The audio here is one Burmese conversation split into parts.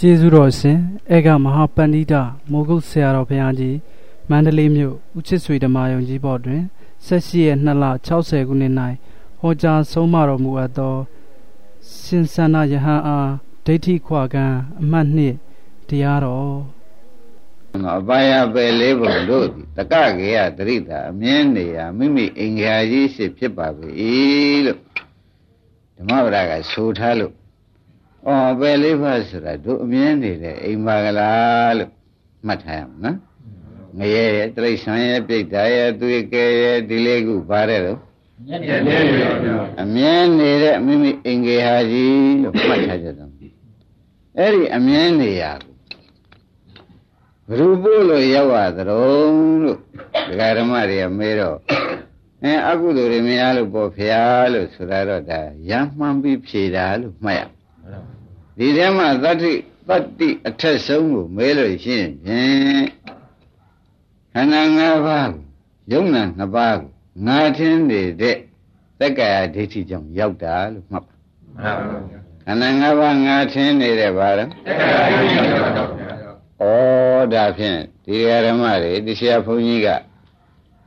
ကျေးဇူးတော်ရှင်အေကမဟာပန္နိတမိုးကုတ်ဆရာတော်ဘုရားကြီးမန္တလေးမြို့ဦးချစ်ဆွေဓမ္မယုံကြီးဘော်တွင်ဆက်ရှိရဲ့2လ60ခုနှစ်၌ဟောကြားဆုံးမတော်မူအပ်သောရှင်သန္နယဟန်အားဒိဋ္ဌိခွာကံအမှတ်နှစ်တရားတော်အပါယပဲလေးပုံတို့တကကေယတရိတာအမြင်နေရမိမိအင်္ဂါကြီးရှိဖြစ်ပါပြီလို့ဓမ္မဗရာကဆိုထားလို့ အော်ပဲလေးပါဆိုတာတို့အမြင်နေတဲ့အိမ်ပါကလားလို့မှတ်ထားရမှာနော်ငရဲရဲ့တိရစ္ဆာန်ရဲ့ပြိတ္တာရဲ့သူရဲ့ကဲရဲ့ဒီလေးခုပါတယ်တော့အမြဲနေတဲ့မိမိအင်္ဂေဟာကြီးလို့မှတ်ထားကြတယ်အဲ့ဒီအမြဲနေရဘယ်လိုပို့လို့ရောက်ရသတုံးလို့ဒကာဓမ္မတွေကမေးတော့အဲအကုသိုလ်တွေမရလို့ပေါ့ဖျားလို့ဆိုတာတော့ဒါရမ်းမှန်ပြီးဖြေတာလို့မှတ်ရ ဒီထဲမှာသတ္တိတတ္တိအထက်ဆုံးကိုမဲလို့ရှိရင်ဖြင့်ခန္ဓာ၅ပါးယုံနာ၅ပါးငါထင်းနေတဲ့သက္ကာယဒိဋ္ဌိကြောင့်ရောက်တာလို့မှတ်ပါမှန်ပါဗျာခန္ဓာ၅ပါးငါထင်းနေတဲ့ဘာလဲသက္ကာယဒိဋ္ဌိကြောင့်ရောက်တာဩဒါဖြင့်ဒီဓမ္မတွေတရှိယဘုန်းကြီးက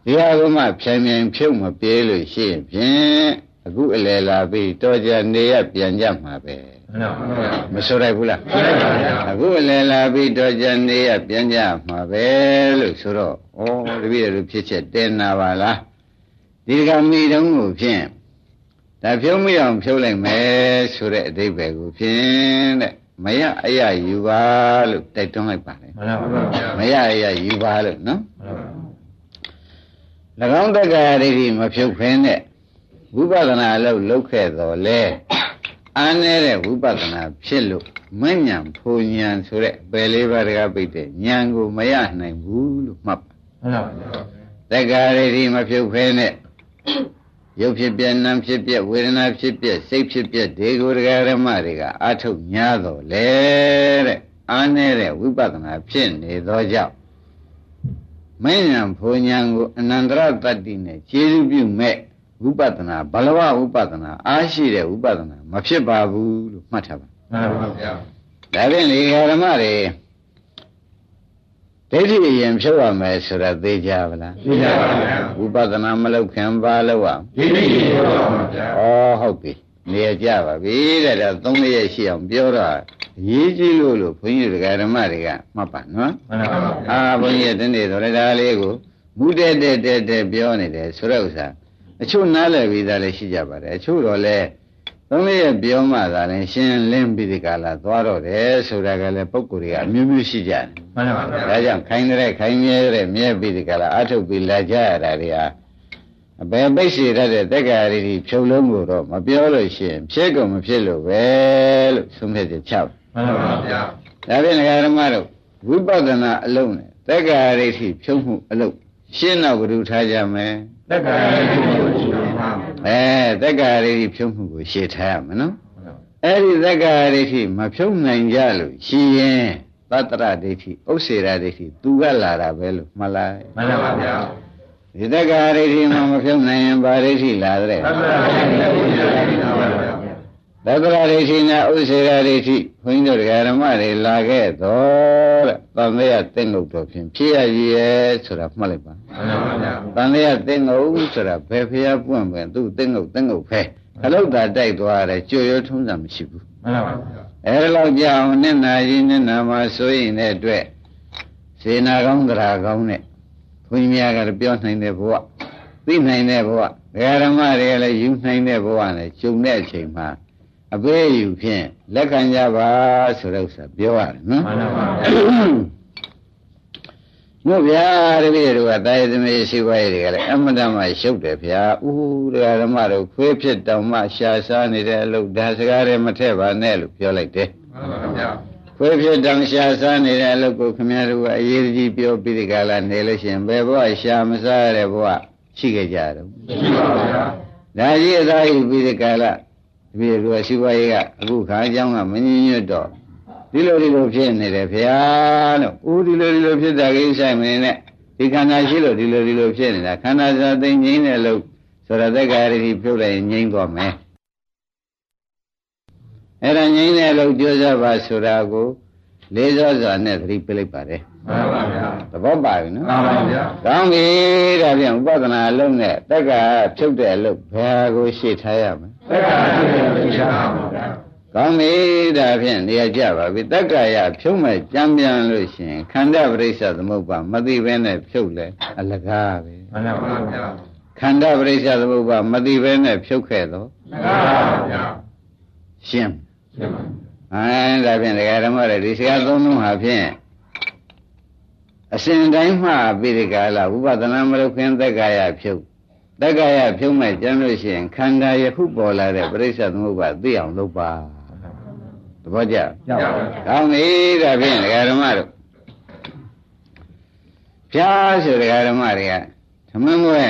ဒီဟာကမှဖြိုင်ဖြိုင်ဖြုတ်မပြေးလို့ရှိရင်ဖြင့်အခုအလယ်လာပြီးတော်ကြနေရပြန်ကြမှာပဲ မဆိုရိုက်ဘူးလားအခုအလယ်လာပြီးတော်ကြနေရပြန်ကြမှာပဲလို့ဆိုတော့ဩတပည့်တို့ဖြစ်ချက်တင်နာပါလားဒီကမိတုံးကိုဖြင့်ဒါဖြုံးမိအောင်ဖြုံးလိုက်မယ်ဆိုတဲ့အဓိပ္ပာယ်ကိုဖြင့်တဲ့မရအရယူပါလို့တိုက်တွန်းလိုက်ပါတယ်မှန်ပါဗျာမရအရယူပါလို့နော်၎င်းတက္ကရာဒိဋ္ဌိမဖြုတ်ဖင်းတဲ့ဝိပဿနာအလုပ်လုပ်ခဲ့တော်လဲ အားနေတဲ့ဝိပဿနာဖြစ်လို့မဉ္ဇဉ်ဖူဉဏ်ဆိုတဲ့ပယ်လေးပါးတကားပိတ်တဲ့ဉာဏ်ကိုမရနိုင်ဘူးလို့မှတ်ပါမှန်ပါဗျာတက္ကရာဒိဋ္ဌိမဖြုတ်ဖင်းတဲ့ရုပ်ဖြစ်ပြနာဖြစ်ပြဝေဒနာဖြစ်ပြစိတ်ဖြစ်ပြဒီကိုဒကာရမတွေကအာထုတ်ညာတော်လေတဲ့အားနေတဲ့ဝိပဿနာဖြစ်နေသောကြောင့်မဉ္ဇဉ်ဖူဉဏ်ကိုအနန္တရတတ္တိနဲ့ခြေစုပြုမဲ့ ဝိပဿနာဘလဝဝိပဿနာအားရှိတဲ့ဝိပဿနာမဖြစ်ပါဘူးလို့မှတ်ထားပါမှန်ပါဗျာဒါဖြင့်လေဓမ္မတွေဒိဋ္ဌိအရင်ဖြုတ်ရမယ်ဆိုတာသိကြပါလားသိကြပါဗျာဝိပဿနာမလုပ်ခင်ပါလို့อ่ะဒိဋ္ဌိဖြုတ်ရပါဗျာဩဟုတ်ပြီနေကြပါပြီတဲ့ဒါသုံးရက်ရှိအောင်ပြောတော့ရေးကြည့်လို့လို့ဘုန်းကြီးတွေကဓမ္မတွေကမှတ်ပါနော်မှန်ပါပါအာဘုန်းကြီးတနေ့ဆိုရဒါလေးကိုမူတဲ့တဲ့တဲ့ပြောနေတယ်ဆိုတဲ့ဥစ္စာ အချို့နားလည်ပြီးသားလည်းရှိကြပါတယ်အချို့တော့လည်းသုံးလေးရပြောမှသာလည်းရှင်းလင်းပြီးဒီကလာသွားတော့တယ်ဆိုတာကလည်းပုံကိုယ်တွေကအမျိုးမျိုးရှိကြတယ်မှန်ပါဗျာဒါကြောင့်ခိုင်းတဲ့ခိုင်းမြဲတဲ့မြဲပြီးဒီကလာအထုတ်ပြီးလာကြရတာတွေဟာအဘယ်ပိတ်စီရတဲ့တက္ကရာတွေဖြုံလုံးကိုတော့မပြောလို့ရှိရင်ဖြစ်ကုန်မဖြစ်လို့ပဲလို့သုံးဖြတ်ချက်ချမှန်ပါဗျာဒါဖြင့်ငဃာရမတို့ဝိပဿနာအလုံးနဲ့တက္ကရာတွေဖြုံမှုအလုံး ရှင်းတော့ဘယ်လိုထားကြမလဲတက္ကရာရိကိုရှင်းထားမယ်အဲတက္ကရာရိဖြုံးမှုကိုရှင်းထားရမယ်နော်အဲ့ဒီတက္ကရာရိမဖြုံးနိုင်ကြလို့ရှိရင်သတ္တရဒိဋ္ဌိဥစ္စေရဒိဋ္ဌိသူကလာတာပဲလို့မှတ်လိုက်မှန်ပါဗျာဒီတက္ကရာရိမှမဖြုံးနိုင်ရင်ဘာဒိဋ္ဌိလာတဲ့သတ္တရဒိဋ္ဌိ ဥစ္စေရဒိဋ္ဌိပါဗျာသတ္တရာဒိဋ္ဌိနဲ့ဥစ္စေရာဒိဋ္ဌိဘုန်းကြီးတို့ဓမ္မတွေလာခဲ့တော့တဲ့။တန်လေးရသိငုတ်တော်ဖြင့်ဖြစ်ရည်ရဲ့ဆိုတာမှတ်လိုက်ပါ။မှန်ပါဗျာ။တန်လေးရသိငုတ်ဆိုတာဘယ်ဖျားပွင့်ပွင့်သူသိငုတ်သိငုတ်ဖဲခလုတ်တာတိုက်သွားတယ်ကြွရထုံးစံမရှိဘူး။မှန်ပါဗျာ။အဲလောက်ကြောင်နဲ့နာရင်နဲ့နာမှာဆိုရင်တဲ့အတွက်စေနာကောင်းတရားကောင်းနဲ့ဘုန်းကြီးများကပြောနိုင်တဲ့ဘဝသိနိုင်တဲ့ဘဝဓမ္မတွေကလည်းယူနိုင်တဲ့ဘဝနဲ့ကျုံတဲ့အချိန်မှာ အပေးယူဖြင့်လက်ခံကြပါဆိုတဲ့ဥစ္စာပြောရတယ်နော်မှန်ပါပါတို့ဗျာတပည့်တို့ကတာယသမီးရှိပါရဲ့တွေကလည်းအမတမရှုပ်တယ်ဗျာဥဒဓမ္မတို့ခွေးဖြစ်တောင်မှရှာစားနေတဲ့အလုပ်ဒါစကားတွေမထည့်ပါနဲ့လို့ပြောလိုက်တယ်မှန်ပါဗျာခွေးဖြစ်တောင်ရှာစားနေတဲ့အလုပ်ကိုခင်ဗျားတို့ကအရေးကြီးပြောပြီးဒီကလာနေလို့ရှိရင်ဘယ်ဘဝရှာမစားရတဲ့ဘဝရှိခဲ့ကြတော့ရှိပါဗျာဒါကြီးအသာယူပြီးဒီကလာ တပည့်တို့ရှိပါရဲ့ကအခုခါအကြောင်းကမငြင်းညွတ်တော့ဒီလိုဒီလိုဖြစ်နေတယ်ဗျာလို့ဦးဒီလိုဒီလိုဖြစ်တာကိစ္စမင်းနဲ့ဒီခန္ဓာရှိလို့ဒီလိုဒီလိုဖြစ်နေတာခန္ဓာစာသိငြိမ်းတယ်လို့ဆိုတော့သက်္ကာရတိပြုတ်လိုက်ငြိမ်းသွားမယ်အဲ့ဒါငြိမ်းတယ်လို့ကြိုးစားပါဆိုတာကိုလေးစောစွာနဲ့သတိပေးလိုက်ပါတယ်မှန်ပါဗျာသဘောပါပြီနော်မှန်ပါဗျာကောင်းပြီဒါပြန်ဥပဒနာအလုံးနဲ့တက္ကဖြုတ်တဲ့အလုပ်ဘယ်ကိုရှေ့ထားရမလဲ တက္ကဖြုတ်တဲ့ရှေ့ထားပါဗျာကောင်းပြီဒါဖြင့်နေရာကြပါပြီတက္ကရာဖြုတ်မဲ့ကြံပြန်လို့ရှိရင်ခန္ဓာပရိစ္ဆသမုပ္ပါမသိဘဲနဲ့ဖြုတ်လဲအလကားပဲမှန်ပါဗျာခန္ဓာပရိစ္ဆသမုပ္ပါမသိဘဲနဲ့ဖြုတ်ခဲ့တော့မှန်ပါဗျာရှင်းရှင်းပါအဲဒါဖြင့်ဒကာဓမ္မတွေဒီစကားသုံးလုံးဟာဖြင့်အစဉ်တိုင်းမှပြီးဒီကာလဥပဒနာမလုခင်သက်ကာယဖြုတ် သက်ကာယဖြုတ်မဲ့ကျမ်းလို့ရှိရင်ခန္ဓာယခုပေါ်လာတဲ့ပရိစ္ဆေသမုပ္ပါသိအောင်လုပ်ပါသဘောကျကျပါပါကောင်းပြီဒါဖြင့်ဒကာဓမ္မတို့ဖြားဆိုဒကာဓမ္မတွေကသမင်းမွဲ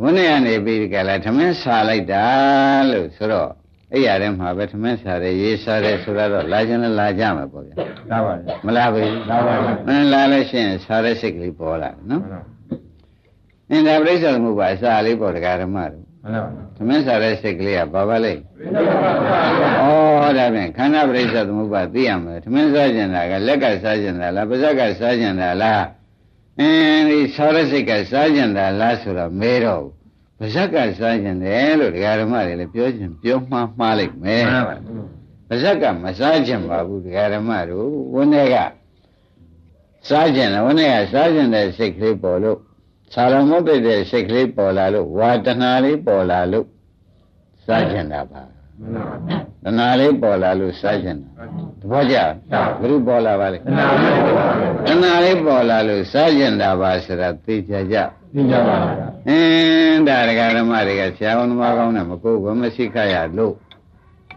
ဝန်းထဲကနေပြီးဒီကလာသမင်းဆာလိုက်တာလို့ဆိုတော့အဲ့ရတဲ့မှာပဲသမင်းစားတယ်ရေးစားတယ်ဆိုတော့လာခြင်းလည်းလာကြမှာပေါ့ဗျာလာပါဗျာမလာဘူးလာပါဗျာမလာလို့ရှိရင်စားတဲ့စိတ်ကလေးပေါ်လာနော် အင်းဒါပြိဿမှုပါအစာလေးပေါ်တရားဓမ္မတို့မှန်ပါဗျာသမင်းစားတဲ့စိတ်ကလေးကဘာပါလဲဩဒါဖြင့်ခန္ဓာပြိဿသမုပ္ပါသိရမယ်သမင်းစားကျင်တာကလက်ကစားကျင်တာလားပါးစပ်ကစားကျင်တာလားအင်းဒီစားတဲ့စိတ်ကစားကျင်တာလားဆိုတော့မဲတော့ပါဇက်ကစားကျင်တယ်လို့ဒကာဓမ္မတွေလည်းပြောကျင်ပြောမှားမှားလိုက်မယ်မှန်ပါပါဇက်ကမစားကျင်ပါဘူးဒကာဓမ္မတို့ဝန်းထဲကစားကျင်တယ်ဝန်းထဲကစားကျင်တဲ့စိတ်ကလေးပေါ်လို့ ဆာလမုတ်တဲ့စိတ်ကလေးပေါ်လာလို့ဝါတဏှာလေးပေါ်လာလို့စားကျင်တာပါမှန်ပါတဏှာလေးပေါ်လာလို့စားကျင်တာတပည့်ကြဘုရုပေါ်လာပါလေတဏှာလေးပေါ်လာလို့စားကျင်တာပါဆိုတာသိကြကြသိကြပါဗျာအင်းဒါဒကာဓမ္မတွေကဆရာဝန်သမားကောင်းတယ်မကိုဘမရှိခရလို့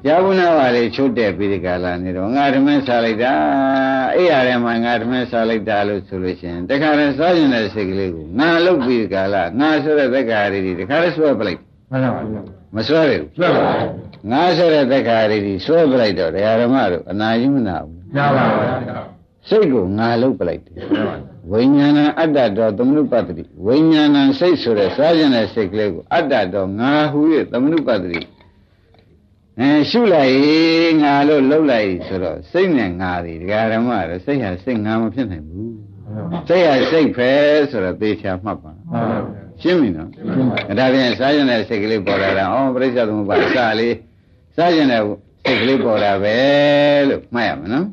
ကြာဘူးနာပါလေချုပ်တဲ့ပြီးဒီကလာနေတော့ငါဓမင်းစားလိုက်တာအဲ့ရတဲ့မှာငါဓမင်းစားလိုက်တာလို့ဆိုလို့ရှိရင်တခါတည်းစားရင်တဲ့စိတ်ကလေးကိုငါလုတ်ပြီးဒီကလာငါဆိုတဲ့သက္ကာရီဒီတခါတည်းဆွဲပလိုက်မှန်ပါပါမဆွဲရဘူးဆွဲပါငါဆိုတဲ့သက္ကာရီဒီဆွဲပလိုက်တော့ဒကာဓမ္မတို့အနာယူမနာဘူးမှန်ပါပါစိတ်ကိုငါလုတ်ပလိုက်တယ်ဝိညာဏအတ္တတော်သမနုပတ္တိဝိညာဏစိတ်ဆိုတဲ့စားကျင်တဲ့စိတ်ကလေးကိုအတ္တတော်ငါဟူ၍သမနုပတ္တိ အဲရှုလိုက်ငါလို့လှုပ်လိုက်ဆိုတော့စိတ်နဲ့ငါတွေဒကာဓမ္မတော့စိတ်ဟာစိတ်ငါမဖြစ်နိုင်ဘူးစိတ်ဟာစိတ်ပဲဆိုတော့သေချာမှတ်ပါရှင်းပြီနော်ဒါပြန်စားကျင်တဲ့စိတ်ကလေးပေါ်လာတာအော်ပြိဿသမုပ္ပါအစလေးစားကျင်တဲ့စိတ်ကလေးပေါ်လာပဲလို့မှတ်ရမှာနော်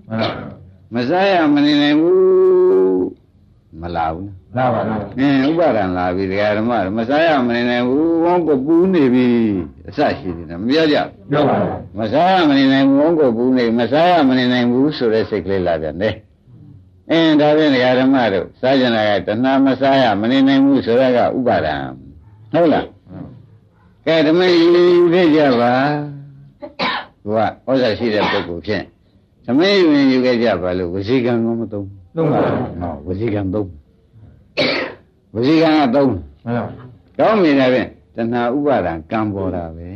မစားရမနေနိုင်ဘူး မလာဘူးလာပါလားအင်းဥပါဒံလာပြီဒကာဓမ္မမစားရမနေနိုင်ဘူးဝန်းကိုပူးနေပြီအစရှိတယ်မပြောကြပြောပါဘူးမစားရမနေနိုင်ဘူးဝန်းကိုပူးနေမစားရမနေနိုင်ဘူးဆိုတဲ့စိတ်ကလေးလာပြန်တယ်အင်းဒါဖြင့်ဒကာဓမ္မတို့စားကြတာကတဏှာမစားရမနေနိုင်ဘူးဆိုတော့ကဥပါဒံဟုတ်လားကဲဓမ္မယူယူခဲ့ကြပါသူကဩဇာရှိတဲ့ပုဂ္ဂိုလ်ဖြင့်ဓမ္မယူရင်ယူခဲ့ကြပါလို့ဝစီကံကောမသုံး သုံးပါဘူးဟောဝစီကံသုံးဝစီကံကသုံးမှန်ပါကောင်းပြီလားဖြင့်တဏှာဥပါဒံကံပေါ်တာပဲ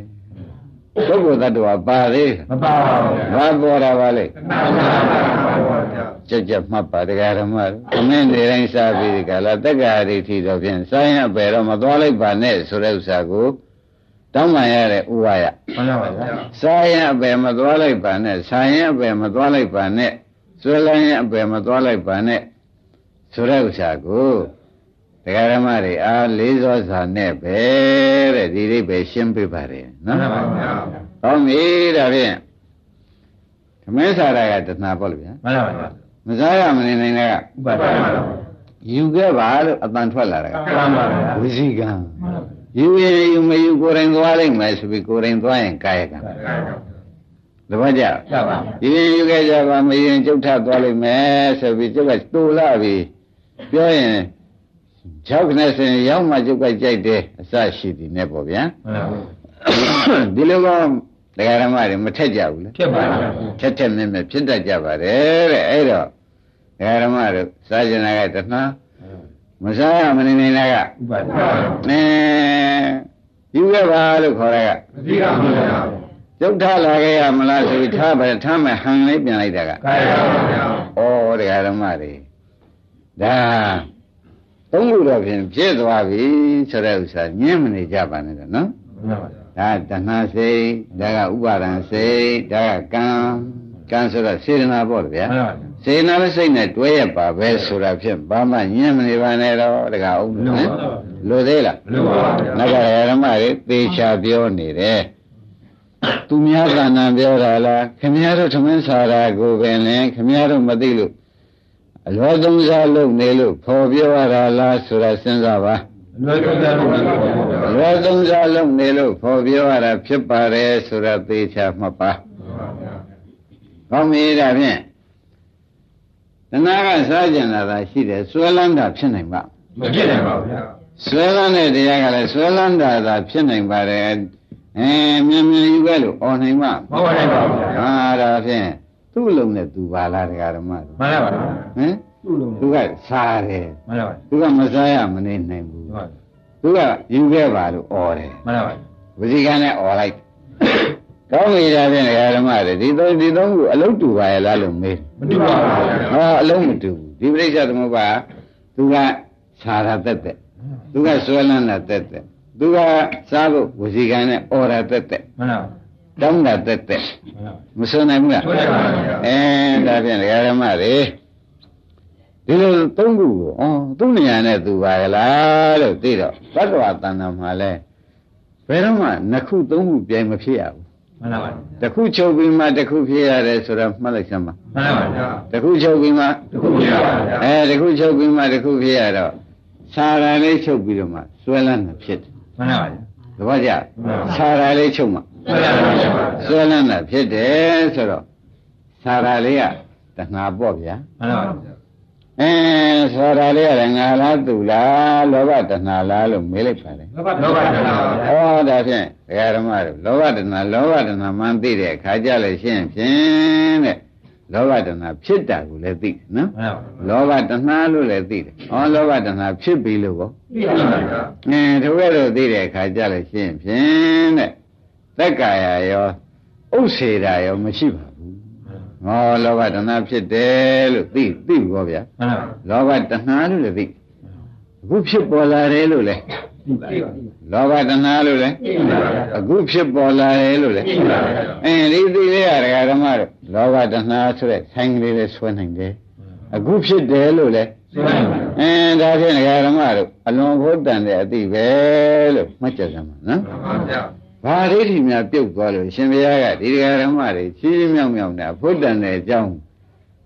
ပုဂ္ဂိုလ်တ attva ပါသေးမပါပါဘူးဘာပေါ်တာပါလဲတဏှာပါပါဗျာကြက်ကြက်မှတ်ပါတရားဓမ္မအမင်းနေတိုင်းစားပြီးဒီကလာတက္ကရာဒိဋ္ဌိတော့ဖြင့်စာရင်ပဲတော့မသွားလိုက်ပါနဲ့ဆိုတဲ့ဥစ္စာကိုတောင်းပန်ရတဲ့ဥပါယမှန်ပါဗျာစာရင်အပဲမသွားလိုက်ပါနဲ့စာရင်အပဲမသွားလိုက်ပါနဲ့ ဆွဲလိုက်ရင်အပဲမသွားလိုက်ပါနဲ့ဆိုတဲ့ဥစ္စာကိုတရားဓမ္မတွေအားလေးစောစာနဲ့ပဲတဲ့ဒီလေးပဲရှင်းပြပါတယ်နော်မှန်ပါဗျာဟောပြီဒါဖြင့်သမင်းစားရကတဏှာပေါ့လေဗျာမှန်ပါဗျာမစားရမနေနိုင်တဲ့ကဥပါဒနာယူခဲ့ပါလို့အတန်ထွက်လာတာကမှန်ပါဗျာဝိဇိကံယူရင်ယူမယူကိုယ်တိုင်သွားလိုက်မယ်ဆိုပြီးကိုယ်တိုင်သွားရင်ကာယကံတပ ည့်ကြကြပါယူရင်ယူခဲ့ကြပါမယူရင်ကျုပ်ထသွားလိုက်မယ်ဆိုပြီးကျုပ်ကတူလာပြီပြောရင်၆ခနဲ့ဆိုရင်ရောက်မှကျုပ်ကကြိုက်တယ်အစရှိသည်နဲ့ပေါ့ဗျာဒီလိုကဒကာရမတွေမထက်ကြဘူးလေဖြစ်ပါပါထက်ထက်မြင့်မြင့်ဖြစ်တတ်ကြပါတယ်တဲ့အဲ့တော့ဒကာရမတို့စာကျင်နာကတဏှာမစားရမနေနေတာကဥပါဒနဲယူခဲ့ပါလို့ခေါ်ရကအဓိကမှန်ပါ ကျုပ်ထားလာခဲ့ရမလားဆိုပြီးထားပဲထားမယ်ဟန်လေးပြန်လိုက်တာကကာယပါဗျာဩတရားဓမ္မတွေဒါသုံးခုတော့ဖြင့်ဖြစ်သွားပြီဆိုတဲ့ဥစ္စာညင်းမနေကြပါနဲ့တော့နော်မှန်ပါဗျာဒါတဏှာစိတ်ဒါကဥပါဒံစိတ်ဒါကကံကံဆိုတော့စေတနာပေါ့လေဗျာမှန်ပါဗျာစေတနာနဲ့စိတ်နဲ့တွဲရပါပဲဆိုတာဖြင့်ဘာမှညံ့မနေပါနဲ့တော့တခါအောင်လို့နော်လိုသေးလားလူပါဗျာနဂရဓမ္မတွေသေချာပြောနေတယ် သူများကဏ္ဍပြောတာလားခင်ဗျားတို့သမင်းစာတာကိုပင်လင်ခင်ဗျားတို့မသိလို့အလောသုံးစားလုပ်နေလို့ဖော်ပြောရတာလားဆိုတာစဉ်းစားပါလွယ်ကူတဲ့လူတွေပေါ့ဗျာအလောသုံးစားလုပ်နေလို့ဖော်ပြောရတာဖြစ်ပါတယ်ဆိုတာသေချာမှတ်ပါကောင်းပြီဒါဖြင့်တဏှာကစားကြင်လာတာရှိတယ်စွဲလန်းတာဖြစ်နိုင်ပါမဖြစ်နိုင်ပါဘူးဗျာဆွဲလန်းတဲ့တရားကလည်းဆွဲလန်းတာသာဖြစ်နိုင်ပါတယ် အဲမြန်မြန်ယူခဲ့လို့အော်နိုင်မှာမဟုတ်နိုင်ပါဘူးဗျာဟာဒါဖြင့်သူ့လုံးနဲ့သူပါလားတရားဓမ္မမှန်ပါပါဟမ်သူ့လုံးသူကစားတယ်မှန်ပါပါသူကမစားရမနေနိုင်ဘူးဟုတ်သူကယူခဲ့ပါလို့အော်တယ်မှန်ပါပါဝစီကံနဲ့အော်လိုက်ကောင်းနေတာဖြင့်ဓမ္မတွေဒီသုံးဒီသုံးခုအလုံးတူပါရဲ့လားလို့မေးမတူပါဘူးဟောအလုံးမတူဘူးဒီပြိဿသမုပ္ပါသူကခြာရသက်သက်သူကဆွဲလန်းတာသက်သက် သူကစားဖို့ဝစီကံနဲ့အော်တာတက်တက်မှန်ပါတောင်းတာတက်တက်မှန်ပါမဆွနိုင်ဘူးလားဆွဲနိုင်ပါဗျာအဲဒါဖြင့်ဒကာဓမ္မတွေဒီလိုသုံးခုကိုအော်သူ့နေရာနဲ့သူပါကလားလို့သိတော့ဘတ်တော်တဏ္ဍာမှာလဲဘယ်တော့မှနှစ်ခုသုံးခုပြိုင်မဖြစ်ရဘူးမှန်ပါပါတစ်ခုချုပ်ပြီးမှတစ်ခုဖြစ်ရတယ်ဆိုတော့မှတ်လိုက်စမ်းပါမှန်ပါဗျာတစ်ခုချုပ်ပြီးမှတခုပြရပါဗျာအဲတစ်ခုချုပ်ပြီးမှတစ်ခုဖြစ်ရတော့စာရလေးချုပ်ပြီးတော့မှဆွဲလန်းတာဖြစ်တယ် မှန်ပါဗျာသဘောကျဆာရာလေးချုပ်မှမှန်ပါဗျာဆွဲလန်းတာဖြစ်တယ်ဆိုတော့ဆာရာလေးကတဏှာပေါ့ဗျာမှန်ပါဗျာအဲဆာရာလေးကလည်းငါလားသူလားလောဘတဏှာလားလို့မေးလိုက်ပါတယ်လောဘလောဘတဏှာပါဗျာဩဒါဖြင့်ဒကာဓမ္မတို့လောဘတဏှာလောဘတဏှာမှန်သိတဲ့အခါကြလို့ရှင်းဖြင့်တဲ့ လောဘတဏှာဖြစ်တာကိုလည်းသိတယ်နော်မှန်ပါလောဘတဏှာလို့လည်းသိတယ်ဩလောဘတဏှာဖြစ်ပြီလို့ပေါ့သိပါပါဗျာအင်းတို့ကဲ့သို့သိတဲ့အခါကြလို့ရှင်းဖြင့်တဲ့သက်ကာယရောဥစ္စေတာရောမရှိပါဘူး။ဟောလောဘတဏှာဖြစ်တယ်လို့သိသိဘူးပေါ့ဗျာမှန်ပါ။လောဘတဏှာလို့လည်းသိ။အခုဖြစ်ပေါ်လာတယ်လို့လည်းသိပါပါလောဘတဏှာလို့လည်းသိပါပါအခုဖြစ်ပေါ်လာတယ်လို့လည်းသိပါပါအင်းဒီသိလေးရဒကာဓမ္မတို့ လောဘတဏှာဆိုတဲ့ဆိုင်ကလေးလေးဆွဲနိုင်တယ်။အခုဖြစ်တယ်လို့လည်းသိပါပါအင်းဒါဖြင့်ဒကာဓမ္မတို့အလွန်ဖို့တန်တဲ့အသိပဲလို့မှတ်ကြစမ်းပါနော်မှန်ပါဗျာဘာဒိဋ္ဌိများပြုတ်သွားလို့ရှင်ဘုရားကဒီဒကာဓမ္မတွေချီးမြောက်မြောက်နဲ့ဖို့တန်တဲ့အကြောင်း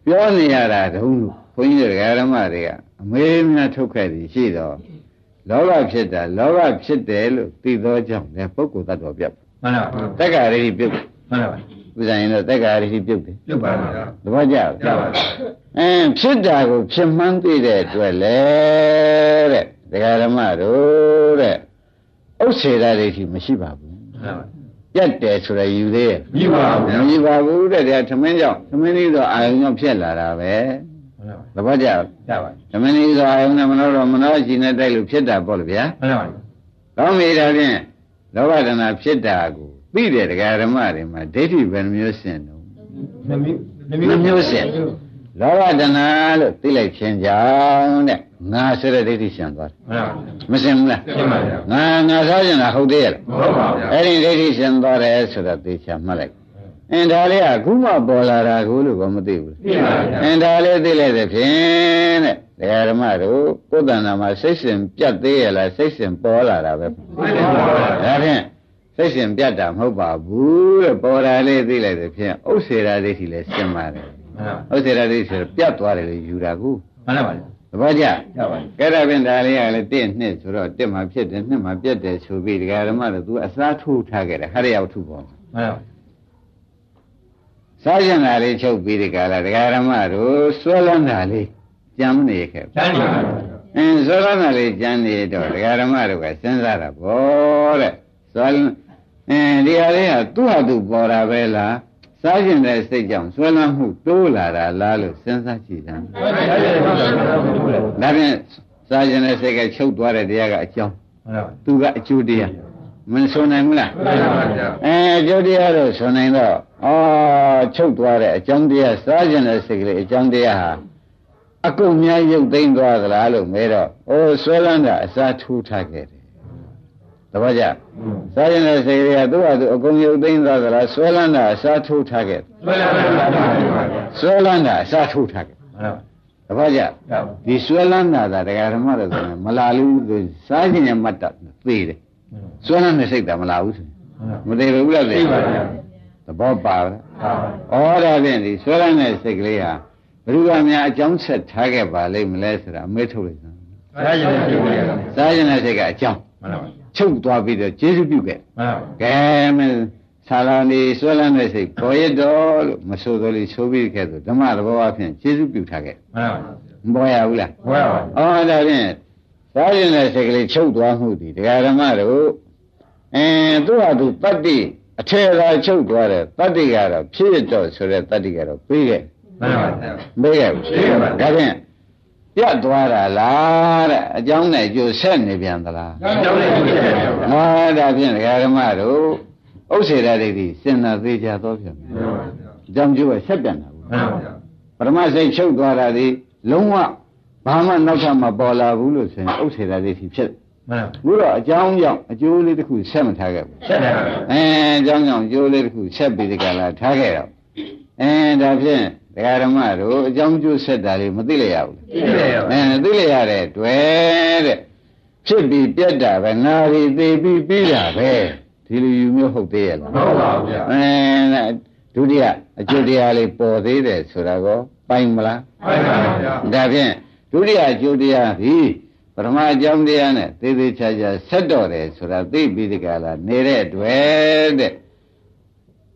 ပြောနေရတာတုံးလို့ဘုန်းကြီးဒကာဓမ္မတွေကအမေးများထုတ်ခဲ့သည်ရှိတော့လောဘဖြစ်တာလောဘဖြစ်တယ်လို့သိသောကြောင့်လည်းပုဂ္ဂိုလ်တ attva ပြတ်မှန်ပါတက္ကရာဒိဋ္ဌိပြုတ်မှန်ပါ ဥဇာရင်တော့တက္ကရာဒိဋ္ဌိပြုတ်တယ်ပြုတ်ပါဗျာသဘောကျရလားပါဗျာအင်းဖြစ်တာကိုဖြစ်မှန်းသိတဲ့အတွက်လေတဲ့ဒကာဓမ္မတို့တဲ့ဥစ္စေတဒိဋ္ဌိမရှိပါဘူးမှန်ပါပြတ်တယ်ဆိုရယူသေးရဲ့မြည်ပါဗျာမယူပါဘူးတဲ့တရားသမင်းကြောင့်သမင်းလေးတော့အာယုံကြောင့်ဖြစ်လာတာပဲမှန်ပါသဘောကျလားရပါသမင်းလေးတော့အာယုံနဲ့မနှောတော့မနှောရှိနေတိုက်လို့ဖြစ်တာပေါ့လေဗျာမှန်ပါကောင်းပြီဒါဖြင့်လောဘတဏဖြစ်တာကို သိတဲ့တရားဓမ္မတွေမှာဒိဋ္ဌိဘယ်နှမျိုးရှင်းတော့နှမျိုးနှမျိုးရှင်းလောဘတဏလို့သိလိုက်ခြင်းကြောင့်တဲ့ငါဆိုတဲ့ဒိဋ္ဌိရှင်းသွားတယ်မှန်ပါမရှင်းဘူးလားရှင်းပါဗျာငါငါစားကျင်တာဟုတ်သေးရဲ့လားဟုတ်ပါဗျာအဲ့ဒီဒိဋ္ဌိရှင်သွားတယ်ဆိုတော့သေချာမှတ်လိုက်အင်းဒါလေးကအခုမှပေါ်လာတာကိုလို့ကမသိဘူးသိပါဗျာအင်းဒါလေးသိလိုက်တဲ့ဖြင့်တဲ့ဒကာဓမ္မတို့ကိုယ်တဏ္ဍာမှာစိတ်ရှင်ပြတ်သေးရလားစိတ်ရှင်ပေါ်လာတာပဲသိပါဗျာဒါဖြင့် စိတ်ရှင်ပြတ်တာမဟုတ်ပါဘူးတဲ့ပေါ်လာလေးသိလိုက်တဲ့ဖြင့်ဥစ္စေရာဒိဋ္ဌိလည်းရှင်းပါတယ်မှန်ပါဥစ္စေရာဒိဋ္ဌိဆိုတော့ပြတ်သွားတယ်လို့ယူတာကူမှန်ပါသဘောကျရပါကဲဒါဖြင့်ဒါလေးကလည်းတင့်နှစ်ဆိုတော့တက်မှာဖြစ်တယ်နှစ်မှာပြတ်တယ်ဆိုပြီးဒကာဓမ္မတို့သူအစားထိုးထားခဲ့တယ်ဟရိယဝတ္ထုပေါ်မှန်ပါစားကျင်တာလေးချုပ်ပြီးဒီကလာဒကာရမတို့ဆွဲလန်းတာလေးကြံမနေခဲ့တန်းပါအင်းဆွဲလန်းတာလေးကြံနေတော့ဒကာရမတို့ကစဉ်းစားတာဗောတဲ့ဆွဲလန်း အင်းဒီဟာလေးကသူ့ဟာသူပေါ်တာပဲလားစားကျင်တဲ့စိတ်ကြောင့်ဆွဲလန်းမှုတိုးလာတာလားလို့စဉ်းစားကြည့်တာဒါဖြင့်စားကျင်တဲ့စိတ်ကချုပ်သွားတဲ့တရားကအကြောင်းမှန်ပါသူကအကျိုးတရားမဆိုနိုင်ဘူးလားမှန်ပါဗျာအဲအကျိုးတရားတော့ဆိုနိုင်တော့အော်ချုပ်သွားတဲ့အကြောင်းတရားစားကျင်တဲ့စိတ်ကလေးအကြောင်းတရားဟာအကုန်များရုပ်သိမ်းသွားသလားလို့မဲတော့အိုးဆွဲလန်းတာအစားထူးထားခဲ့တယ် သဘောကျစားခြင်းတဲ့စိတ်ကလေးကသူ့ဟာသူအကုန်ရုပ်သိမ်းသွားသလားဆွဲလန်းတာအစားထိုးထားခဲ့ဆွဲလာပါဗျာပါဗျာဆွဲလန်းတာအစားထိုးထားခဲ့မှန်ပါသဘောကျဗျာဒီဆွဲလန်းတာဒါတရားဓမ္မတော့ဆိုရင်မလာလို့သူစားခြင်းနဲ့မတ်တာသိတယ်ဆွဲလန်းတဲ့စိတ်ကမလာဘူးဆိုရင်မသိဘူးလားသိသိပါဗျာသဘောပါလားဟုတ်ဩဒါဖြင့်ဒီဆွဲလန်းတဲ့စိတ်ကလေးဟာဘယ်သူကများအကြောင်းဆက်ထားခဲ့ပါလိမ့်မလဲဆိုတာအမေးထုတ်လိုက်တာစားရင်လည်းပြောရတာစားခြင်းတဲ့စိတ်ကအကြောင်းမှန်ပါ ချုပ်သွားပြီးတော့ကျေးဇူးပြုခဲ့မှန်ပါကဲမင်းဆာလာနေဆွဲလန်းတဲ့စိတ်ပေါ်ရတော့လို့မဆိုတော်လေးဆိုပြီးခဲ့ဆိုဓမ္မသဘောအဖြစ်ကျေးဇူးပြုထားခဲ့မှန်ပါမပေါ်ရဘူးလားဘွားပါ။အော်ဒါဖြင့်စားရင်တဲ့စိတ်ကလေးချုပ်သွားမှုဒီတရားဓမ္မတို့အင်းသူ့ဟာသူတတ္တိအထေသာချုပ်သွားတယ်တတ္တိကတော့ဖြစ်တော့ဆိုတဲ့တတ္တိကတော့ပြီးခဲ့မှန်ပါဗျာပြီးခဲ့ဘူးပြီးခဲ့ပါဒါဖြင့် ပြတ်သွားတာလားတဲ့အကြောင်းနဲ့ကြိုဆက်နေပြန်သလားကျောင်းလေးကိုဆက်တယ်ဗျာဟောဒါဖြင့်တရားဓမ္မတို့ဥစ္စေရဒိဋ္ဌိစင်နာသေးကြတော့ပြန်တယ်အကြောင်းကျိုးကဆက်ပြန်တာဘူးမှန်ပါဗျာပရမစိတ်ချုပ်သွားတာဒီလုံးဝဘာမှနောက်ထပ်မပေါ်လာဘူးလို့ဆိုရင်ဥစ္စေရဒိဋ္ဌိဖြစ်တယ်မှန်ပါဘူးတော့အကြောင်းကြောင့်အကျိုးလေးတစ်ခုဆက်မထားခဲ့ဘူးဆက်တယ်ဗျာအဲအကြောင်းကြောင့်အကျိုးလေးတစ်ခုဆက်ပြီးဒီကလာထားခဲ့တော့အဲဒါဖြင့် ဒကာဓမ္မတို့အကြောင်းကျိုးဆက်တာလေးမသိလိုက်ရဘူးသိတယ်ဗျာအဲသိလိုက်ရတဲ့တွေ့တဲ့ဖြစ်ပြီးပြတ်တာပဲနာရီသေးပြီးပြီးတာပဲဒီလိုယူမျိုးဟုတ်သေးရဲ့လားဟုတ်ပါဗျာအဲဒုတိယအကျိုးတရားလေးပေါ်သေးတယ်ဆိုတာကိုပိုင်မလားမှန်ပါဗျာဒါဖြင့်ဒုတိယအကျိုးတရားဒီပရမအကြောင်းတရားနဲ့သေသေးချာချာဆက်တော်တယ်ဆိုတာသိပြီးဒီကလာနေတဲ့အတွက်တဲ့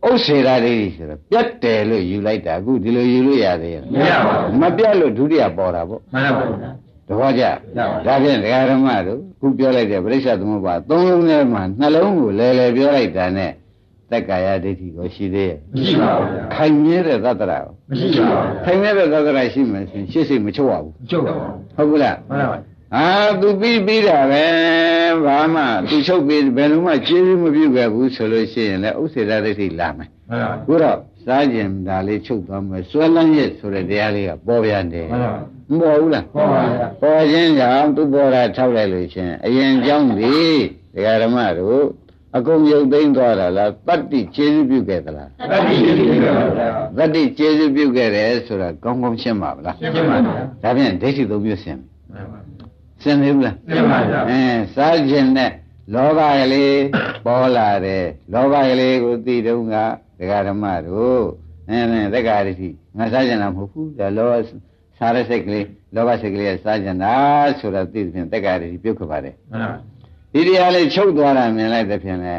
ဥစ္စေရာလေးဆိုတော့ပြတ်တယ်လို့ယူလိုက်တာအခုဒီလိုယူလို့ရသေးရဲ့မရပါဘူးမပြတ်လို့ဒုတိယပေါ်တာပေါ့မှန်ပါဗျာတဘောကြရပါဒါဖြင့်ဒကာဓမ္မတို့ခုပြောလိုက်တဲ့ပရိစ္ဆသမုပ္ပါသုံးလုံးထဲမှာနှလုံးကိုလဲလဲပြောလိုက်တာနဲ့တက္ကာယဒိဋ္ဌိကိုရှိသေးရဲ့မရှိပါဘူးဗျာခိုင်မြဲတဲ့သတ္တရာကိုမရှိပါဘူးဗျာခိုင်မြဲတဲ့သတ္တရာရှိမှဆိုရင်ရှေ့စိတ်မချုပ်ရဘူးကျုပ်ပါဘူးဟုတ်ကလားမှန်ပါ အာသူပြီးပြီးတာပဲဘာမှသူချုပ်ပြီးဘယ်လိုမှကျေးဇူးမပြုခဲ့ဘူးဆိုလို့ရှိရင်လည်းဥစ္စေတဒိဋ္ဌိလာမယ်မှန်ပါခုတော့စားကျင်ဒါလေးချုပ်သွားမယ်စွဲလန်းရဲ့ဆိုတဲ့တရားလေးကပေါ်ပြန်တယ်မှန်ပါမပေါ်ဘူးလားဟုတ်ပါဗျာပေါ်ခြင်းကြောင့်သူပေါ်တာထောက်လိုက်လို့ရှင်အရင်ကြောင်းဒီဒကာဓမ္မတို့အကုန်ရုပ်သိမ်းသွားတာလားတတ္တိကျေးဇူးပြုခဲ့သလားတတိယရှိပါဗျာတတ္တိကျေးဇူးပြုခဲ့တယ်ဆိုတာကောင်းကောင်းရှင်းပါဗလားရှင်းပါဗျာဒါဖြင့်ဒိဋ္ဌိသုံးမျိုးရှင်းမှန်ပါ ရှင်းသေးဘူးလားရှင်းပါဗျာအင်းစားခြင်းနဲ့လောဘကလေးပေါ်လာတယ်လောဘကလေးကိုသိတုန်းကဒကာဓမ္မတို့အင်းနဲ့သက္ကာရတိငါစားခြင်းလားမဟုတ်ဘူးဒါလောစားရစိတ်ကလေးလောဘစိတ်ကလေးကစားခြင်းလားဆိုတာသိတဲ့ဖြင့်သက္ကာရတိပြုတ်ခပါတယ်မှန်ပါဒီတရားလေးချုပ်သွားတာမြင်လိုက်တဲ့ဖြင့်လေ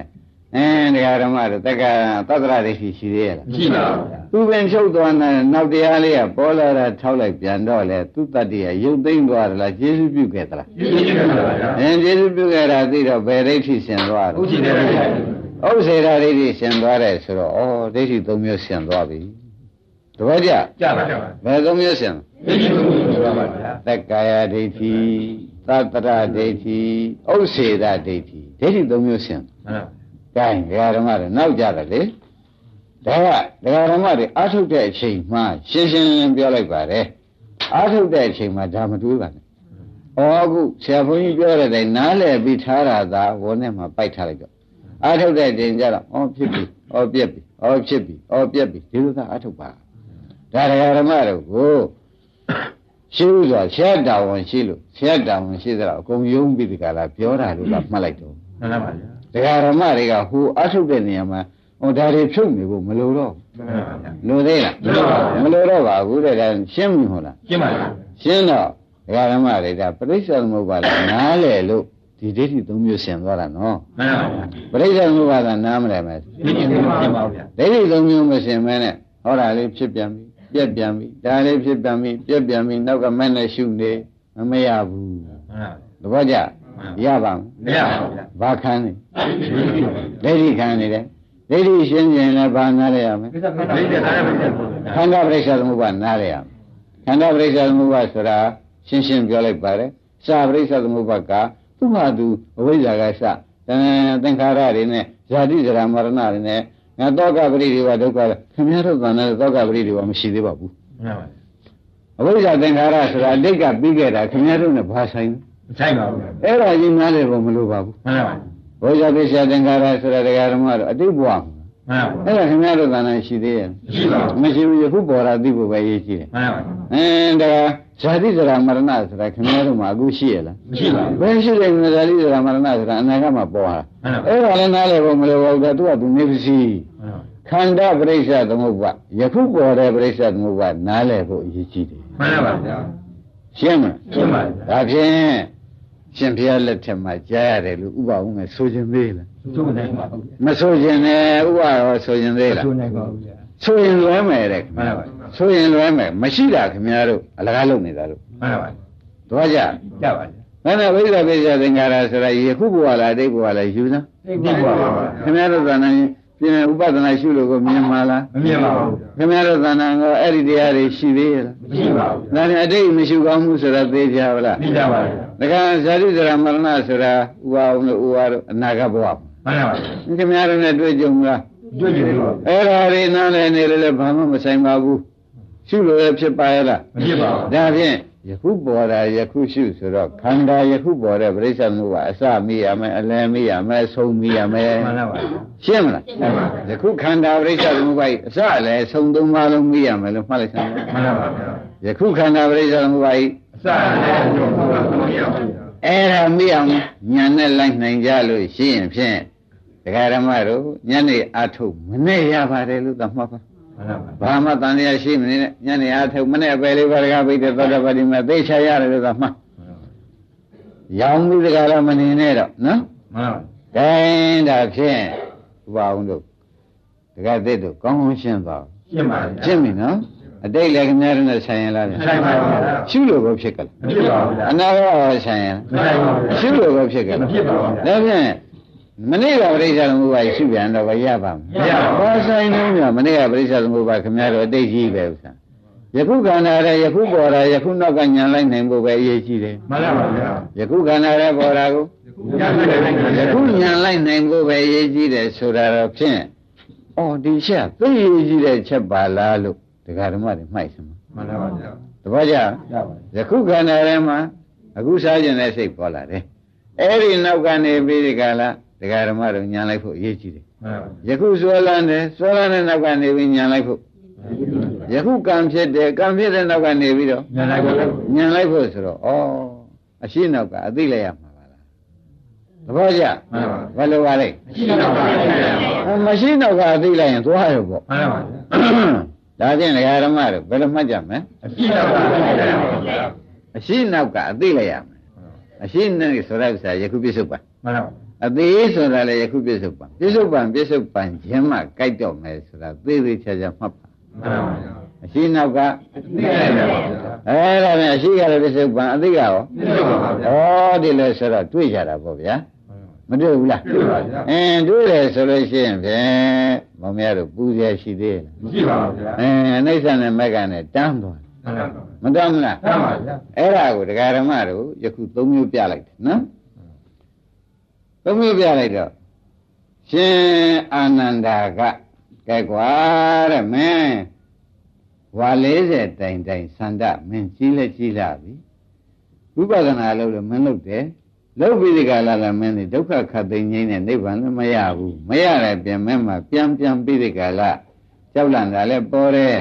အင်းဒကာဓမ္မတို့သက္ကာသတ္တရဒိဋ္ဌိရှိသေးရဲ့လားမရှိပါဘူးဗျာသူပင်ချုပ်သွားတဲ့နောက်တရားလေးကပေါ်လာတာထောက်လိုက်ပြန်တော့လေသူတတ္တိယရုပ်သိမ်းသွားတယ်လားကျေးဇူးပြုခဲ့သလားဒီလိုရှိပါဗျာအင်းကျေးဇူးပြုခဲ့တာသိတော့ဘယ်ဒိဋ္ဌိရှင်သွားဟုတ်တော့ရှိတယ်ဗျာဥစ္စေရာဒိဋ္ဌိရှင်သွားတယ်ဆိုတော့ဩဒိဋ္ဌိသုံးမျိုးရှင်သွားပြီတပည့်ကြကြပါဗျာဘယ်သုံးမျိုးရှင်ဒီလိုရှိပါဗျာသက္ကာယဒိဋ္ဌိသတ္တရဒိဋ္ဌိဥစ္စေရာဒိဋ္ဌိဒိဋ္ဌိသုံးမျိုးရှင်မှန် ပါကဲဒကာဓမ္မတွေနောက်ကြတယ်လေဒါကဒကာဓမ္မတွေအာထုတ်တဲ့အချိန်မှရှင်းရှင်းလင်းလင်းပြောလိုက်ပါတယ်အာထုတ်တဲ့အချိန်မှဒါမတွေးပါနဲ့ဩအခုဆရာဘုန်းကြီးပြောတဲ့အတိုင်းနားလည်ပြီးထားတာသာဝန်းထဲမှာပိုက်ထားလိုက်တော့အာထုတ်တဲ့အချိန်ကျတော့ဩဖြစ်ပြီဩပြက်ပြီဩဖြစ်ပြီဩပြက်ပြီဒီလိုသာအာထုတ်ပါဒါဒကာဓမ္မတို့ကိုရှိဥစွာဆရာတော်ဝန်ရှိလို့ဆရာတော်ဝန်ရှိသလားအကုန်ယုံပြီးဒီကလာပြောတာလို့ကမှတ်လိုက်တော့မှန်ပါဗျာ တရားဓမ္မတွေကဟိုအထုတ်တဲ့နေရာမှာဟိုဒါတွေဖြုတ်နေဖို့မလိုတော့မှန်ပါဗျာဘူးလိုသေးလားမလိုပါဘူးမလိုတော့ပါဘူးတဲ့ဒါရှင်းပြီမဟုတ်လားရှင်းပါဗျာရှင်းတော့တရားဓမ္မတွေဒါပရိစ္ဆေသမုပ္ပါဒ်နားလေလို့ဒီဒိဋ္ဌိသုံးမျိုးဆင်သွားတာနော်မှန်ပါဗျာပရိစ္ဆေသမုပ္ပါဒ်နားမလဲမယ်ဒီလိုရှင်းပါဗျာဒိဋ္ဌိသုံးမျိုးမဆင်မဲနဲ့ဟောတာလေးဖြစ်ပြန်ပြီပြက်ပြန်ပြီဒါလေးဖြစ်ပြန်ပြီပြက်ပြန်ပြီနောက်ကမဲ့နဲ့ရှုနေမရဘူးမှန်ပါသဘောကျ ရပါမမရပါဘူးဗျာဘာခံနေဒိဋ္ဌိခံနေတယ်ဒိဋ္ဌိရှင်းရင်လည်းဘာနားရရမလဲဒီတဲ့သားရပါဗျာခန္ဓာပရိစ္ဆေသမုပ္ပါနားရရမယ်ခန္ဓာပရိစ္ဆေသမုပ္ပါဆိုတာရှင်းရှင်းပြောလိုက်ပါတယ်စာပရိစ္ဆေသမုပ္ပါကသူ့ဟာသူအဝိဇ္ဇာကစတန်သင်္ခါရတွေနဲ့ဇာတိဇရာမရဏတွေနဲ့ငါတောကပရိဒီဝဒုက္ခခင်ဗျားတို့ကလည်းတောကပရိဒီဝမရှိသေးပါဘူးမှန်ပါအဝိဇ္ဇာသင်္ခါရဆိုတာအတိတ်ကပြီးခဲ့တာခင်ဗျားတို့နဲ့ဘာဆိုင်လဲ ဆိုင်ပါဘူးဗျာအဲ့ဒါကြီးနားလည်ဖို့မလိုပါဘူးမှန်ပါဒဘောဇပိစ္ဆသင်္ခါရဆိုတဲ့တရားဓမ္မတော့အတိတ်ဘဝမှာမှန်ပါအဲ့ဒါခင်ဗျားတို့ကဏ္ဍရှိသေးရဲ့ရှိပါဘူးမရှိဘူးယခုပေါ်လာသိဖို့ပဲရေးကြည့်တယ်မှန်ပါအင်းဒါဇာတိဇရာမရဏဆိုတာခင်ဗျားတို့မှာအခုရှိရလားမရှိပါဘူးဘယ်ရှိတယ်ခင်ဗျာဇာတိဇရာမရဏဆိုတာအနာဂတ်မှာပေါ်လာမှန်ပါအဲ့ဒါလည်းနားလည်ဖို့မလိုပါဘူးသူကသူနေပစီမှန်ပါခန္ဓာပရိစ္ဆသမုပ္ပါယခုပေါ်တဲ့ပရိစ္ဆသမုပ္ပါနားလည်ဖို့အရေးကြီးတယ်မှန်ပါဗျာရှင်းမလားရှင်းပါဗျာဒါဖြင့် ရှင်ဘုရားလက်ထက်မှာကြားရတယ်လို့ဥပအောင်ငယ်ဆိုခြင်းသေးလားသူ့နိုင်ပါဘူးဗျာမဆိုခြင်းနဲ့ဥပရောဆိုခြင်းသေးလားသူ့နိုင်ပါဘူးဗျာဆိုရင်လွဲမယ်တဲ့ခင်မှန်ဗျာပါဆိုရင်လွဲမယ်မရှိတာခင်ဗျားတို့အလကားလုပ်နေတာလို့မှန်ပါသွားကြကြပါဗျာဒါနဲ့ဝိဇ္ဇာပိစ္ဆသင်္ခါရဆိုတာယခုဘဝလားအတိတ်ဘဝလားယူစမ်းသိပါပါဗျာခင်ဗျားတို့သာနာ ပြင်ဥပဒနာရှုလို့ကိုမြင်ပါလားမမြင်ပါဘူးခင်ဗျားတို့သာနာကအဲ့ဒီတရားတွေရှိသေးရဲ့လားမရှိပါဘူးဒါနဲ့အတိတ်မရှိကောင်းမှုဆိုတာသိကြပါလားသိကြပါဗျာဒါကဇာတိဇရာမရဏဆိုတာဥပါအောင်လို့ဥပါတော့အနာဂတ်ဘဝမှန်ပါဗျာခင်ဗျားတို့နဲ့တွေ့ကြုံလားတွေ့ကြည့်ပါအဲ့ဒါတွေနားလည်နေလည်းလည်းဘာမှမဆိုင်ပါဘူးရှုလို့လည်းဖြစ်ပါရဲ့လားမဖြစ်ပါဘူးဒါဖြင့် ယခုပေါ်တာယခုရှုဆိုတော့ခန္ဓာယခုပေါ်တဲ့ပြိဿမှုကအစမိရမယ်အလယ်မိရမယ်အဆုံးမိရမယ်မှန်ပါဗျာရှင်းမလားမှန်ပါဗျာယခုခန္ဓာပြိဿမှုကအစလည်းအဆုံးသုံးပါးလုံးမိရမယ်လို့မှတ်လိုက်စမ်းမှန်ပါဗျာယခုခန္ဓာပြိဿမှုကအစလည်းကျုံပါဘူးဗျာအဲ့ဒါမိအောင်ညာနဲ့လိုက်နိုင်ကြလို့ရှိရင်ဖြင့်ဒကာရမတို့ညနေအာထုတ်မနဲ့ရပါတယ်လို့သတ်မှတ်ပါမှန်ပါဗျာ ဘာမှတန်တရားရှိမနေနဲ့ညနေအားထုတ်မနဲ့ပဲလေးပါးကပိတ်တဲ့သောတာပတိမသိချရတယ်လို့သာမှတ်ရောင်ပြီးတကယ်မနေနဲ့တော့နော်မှန်ပါဂိုင်းဒါဖြင့်ဥပအောင်တို့တကယ်သိတို့ကောင်းကောင်းရှင်းသွားရှင်းပါဗျာရှင်းပြီနော်အတိတ်လည်းခင်ဗျားတို့နဲ့ဆိုင်ရလားဗျာဆိုင်ပါဗျာရှုလို့ကိုဖြစ်ကြလားမဖြစ်ပါဘူးဗျာအနာဂတ်ရောဆိုင်ရလားမဆိုင်ပါဘူးရှုလို့ကိုဖြစ်ကြလားမဖြစ်ပါဘူးဗျာဒါဖြင့် မနေ့ကပရိစ္ဆေသမုပ္ပါရှုပြန်တော့ဘယ်ရပါမမရပါဘူးဘာဆိုင်လို့မြမနေ့ကပရိစ္ဆေသမုပ္ပါခင်ဗျားတို့အတိတ်ကြီးပဲဥစ္စာယခုခန္ဓာရဲ့ယခုပေါ်တာယခုနောက်ကညာလိုက်နိုင်ဖို့ပဲအရေးကြီးတယ်မှန်ပါဗျာယခုခန္ဓာရဲ့ပေါ်တာကိုညနေတိုင်းယခုညာလိုက်နိုင်ဖို့ပဲအရေးကြီးတယ်ဆိုတာတော့ဖြင့်အော်ဒီချက်သိအရေးကြီးတဲ့ချက်ပါလားလို့ဒကာဓမ္မတွေမှိုက်စမ်းမှန်ပါဗျာတပည့်ကြရပါယခုခန္ဓာထဲမှာအခုစားခြင်းတဲ့စိတ်ပေါ်လာတယ်အဲ့ဒီနောက်ကနေပြီးဒီကလာ ဒကာဓမ္မတို့ညာလိုက်ဖို့အရေးကြီးတယ်မှန်ပါယခုဆွဲလန်းတယ်ဆွဲလန်းတဲ့နောက်ကနေပြီးညာလိုက်ဖို့ယခုကံဖြစ်တယ်ကံဖြစ်တဲ့နောက်ကနေပြီးတော့ညနေတိုင်းညာလိုက်ဖို့ဆိုတော့ဩအရှိနောက်ကအသိလိုက်ရမှာပါလားသဘောကျမှန်ပါဘယ်လိုပါလဲရှိတော့ပါဗျာအမရှိနောက်ကအသိလိုက်ရင်သွားရပေါ့မှန်ပါဗျာဒါဖြင့်ဒကာဓမ္မတို့ဘယ်လိုမှတ်ကြမလဲရှိတော့ပါဗျာအရှိနောက်ကအသိလိုက်ရမယ်အရှိနဲ့ဆိုတဲ့ဥစ္စာယခုပြစ္ဆုတ်ပါမှန်ပါ အသေးဆိုတာလည်းယခုပြစ္ဆုတ်ပံပြစ္ဆုတ်ပံပြစ္ဆုတ်ပံခြင်းမှကြိုက်တော့မယ်ဆိုတာသေသေးချာချာမှတ်ပါမှန်ပါဗျာအရှိနောက်ကသိရတယ်ပါဗျာအဲ့ဒါနဲ့အရှိကလည်းပြစ္ဆုတ်ပံအသိကရောသိတော့ပါဗျာဩဒီလိုဆိုတော့တွေ့ကြတာပေါ့ဗျာမတွေ့ဘူးလားတွေ့ပါဗျာအင်းတွေ့တယ်ဆိုလို့ရှိရင်ဖြင့်မောင်မရတို့ပူရရှိသေးလားမရှိပါဘူးဗျာအင်းအိဋ္ဌာနဲ့မက်ကနဲ့တန်းသွားမှန်ပါမတန်းဘူးလားမှန်ပါဗျာအဲ့ဒါကိုဒကာဓမ္မတို့ယခု၃မျိုးပြလိုက်တယ်နော် ၃မျိုးပြလိုက်တော့ရှင်အာနန္ဒာကကဲကွာတဲ့မင်းဝါ40တိုင်တိုင်သန္တမင်းကြီးလက်ကြီးလာပြီဝိပဿနာလုပ်လို့မင်းလုပ်တယ်လုပ်ပြီးဒီကလာလာမင်းဒီဒုက္ခခတ်သိမ်းငိမ့်တဲ့နိဗ္ဗာန်လည်းမရဘူးမရတဲ့ပြင်မင်းမှာပြန်ပြန်ပြီးဒီကလာကြောက်လန့်တာလည်းပေါ်တယ်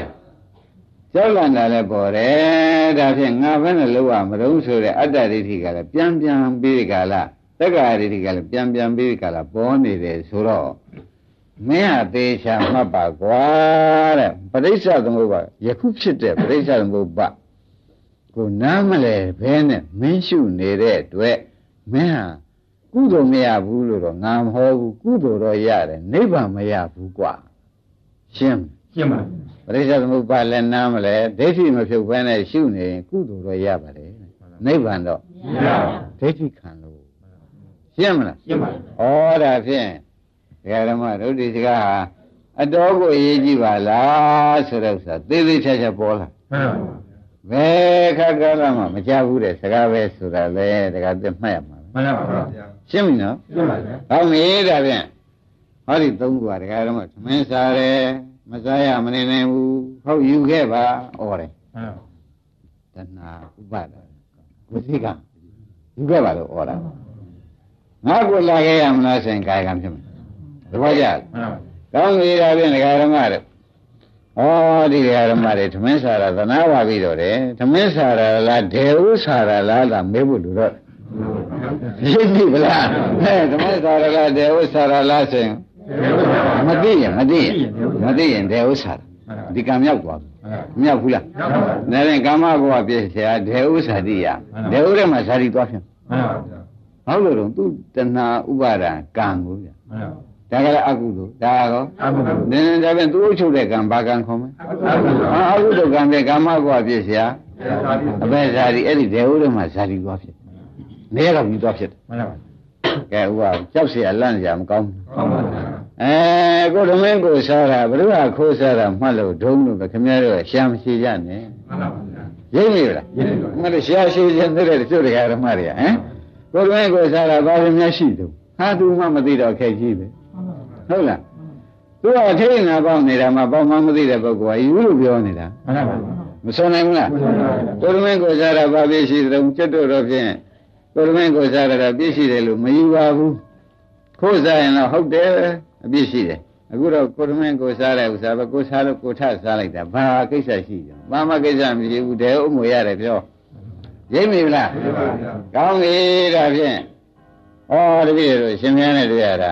ကြောက်လန့်တာလည်းပေါ်တယ်ဒါဖြင့်ငါဘယ်နဲ့လောက်ရမလို့ဆိုတဲ့အတ္တဒိဋ္ဌိကလည်းပြန်ပြန်ပြီးဒီကလာ တက္ကရာဒိဋ္ဌိကလည်းပြန်ပြန်ပြီးဒီကလာပေါ်နေတယ်ဆိုတော့မင်းဟာသေချာမှတ်ပါကွာတဲ့ပရိစ္ဆသမုပ္ပါယခုဖြစ်တဲ့ပရိစ္ဆသမုပ္ပါကိုနားမလဲဘဲနဲ့မင်းရှုနေတဲ့အတွက်မင်းဟာကုသိုလ်မရဘူးလို့တော့ငါမဟောဘူးကုသိုလ်တော့ရတယ်နိဗ္ဗာန်မရဘူးကွာရှင်းမလားရှင်းပါပရိစ္ဆေသမုပ္ပါလည်းနားမလဲဒိဋ္ဌိမဖြုတ်ဘဲနဲ့ရှုနေရင်ကုသိုလ်တော့ရပါတယ်နိဗ္ဗာန်တော့မရပါဒိဋ္ဌိခံလို့ ရှင်းမလားရှင်းပါဩဒါဖြင့်ဒကာဓမ္မတို့ဒီစကားဟာအတော်ကိုအရေးကြီးပါလားဆိုတဲ့ဥစ္စာသေးသေးချာချာပေါ်လာမှန်ပါဘယ်ခါကလာမှမကြဘူးတဲ့စကားပဲဆိုတာလေဒကာပြမှတ်ရမှာပဲမှန်ပါဗျာရှင်းပြီနော်ရှင်းပါဗျာဟောမေးဒါဖြင့်ဟောဒီသုံးခုကဒကာဓမ္မသမင်းစားတယ်မစားရမနေနိုင်ဘူးဟုတ်ယူခဲ့ပါဩတယ်မှန်ပါတဏှာဥပါဒဝိသိကယူခဲ့ပါလို့ဩတာမ ငါကိုလာခဲ့ရမလားဆိုရင်ကာယကံဖြစ်မယ်သဘောကျလားမှန်ပါကောင်းပြီဒါဖြင့်ဒကာရမတို့ဩဒီဒကာရမတွေသမင်းစားတာသနာပါပြီတော့တယ်သမင်းစားတာလားဒေဥစားတာလားလာမေးဖို့လူတော့ရင်းပြီဗလားအဲသမင်းစားတာလားဒေဥစားတာလားဆိုရင်မသိရင်မသိရင်မသိရင်ဒေဥစားတာဒီကံမြောက်သွားပြီမမြောက်ဘူးလားဒါရင်ကာမဘဝပြည့်စရာဒေဥစားတိယဒေဥထဲမှာဇာတိသွားဖြင့်မှန်ပါဗျာ ဟုတ်လို့တော့သူတဏှာဥပါဒံကံကိုဗျ မှန်ပါ ဒါကလည်းအကုသိုလ်ဒါကော အမှု နင်းဒါပြန်သူ့အချုပ်တဲ့ကံဘာကံခေါ်မလဲ အမှု အာအကုသိုလ်ကံပဲကာမဘဝပြည့်စရာ သာတိ အပဲဇာတိအဲ့ဒီဒေဝရမှာဇာတိသွားဖြစ်နေရတော့ပြီးသွားဖြစ် မှန်ပါ ကဲဥပကြောက်เสียလန့်เสียမကောင်း မှန်ပါဗျာ အဲကိုဓမင်းကိုစားတာဘုရားခိုးစားတာမှတ်လို့ဒုံလို့ပဲခင်ဗျားတို့ရှာမရှိကြနဲ့ မှန်ပါဗျာ ရိပ်မိလား ရိပ်မိပါ ငါတို့ရှာရှိခြင်းတဲ့တချို့တရားဓမ္မတွေကဟမ် ကိုဓမင်းကိုစားတာဘာလို့များရှိတုံးဟာသူမှမသိတော့ခက်ကြီးပဲဟုတ်လားသူကထိတ်နာပေါက်နေတာမှပေါက်မှမသိတဲ့ပုဂ္ဂိုလ်ကယူလို့ပြောနေတာမှန်ပါဗျာမစွန်နိုင်ဘူးလားကိုရမင်းကိုစားတာဘာပြည့်ရှိတယ်ကျွတ်တို့တော့ဖြင့်ကိုရမင်းကိုစားတာပြည့်ရှိတယ်လို့မယူပါဘူးခိုးစားရင်တော့ဟုတ်တယ်အပြည့်ရှိတယ်အခုတော့ကိုရမင်းကိုစားတဲ့ဥစ္စာပဲကိုစားလို့ကိုထစားလိုက်တာဘာကိစ္စရှိကြဘာမှကိစ္စမရှိဘူးတဲဥမွေရတယ်ပြော ရိပ်မိလား မှန်ပါဗျာ ကောင်းပြီဒါဖြင့်ဩတပည့်တို့ရှင်မင်းနဲ့တွေ့ရတာ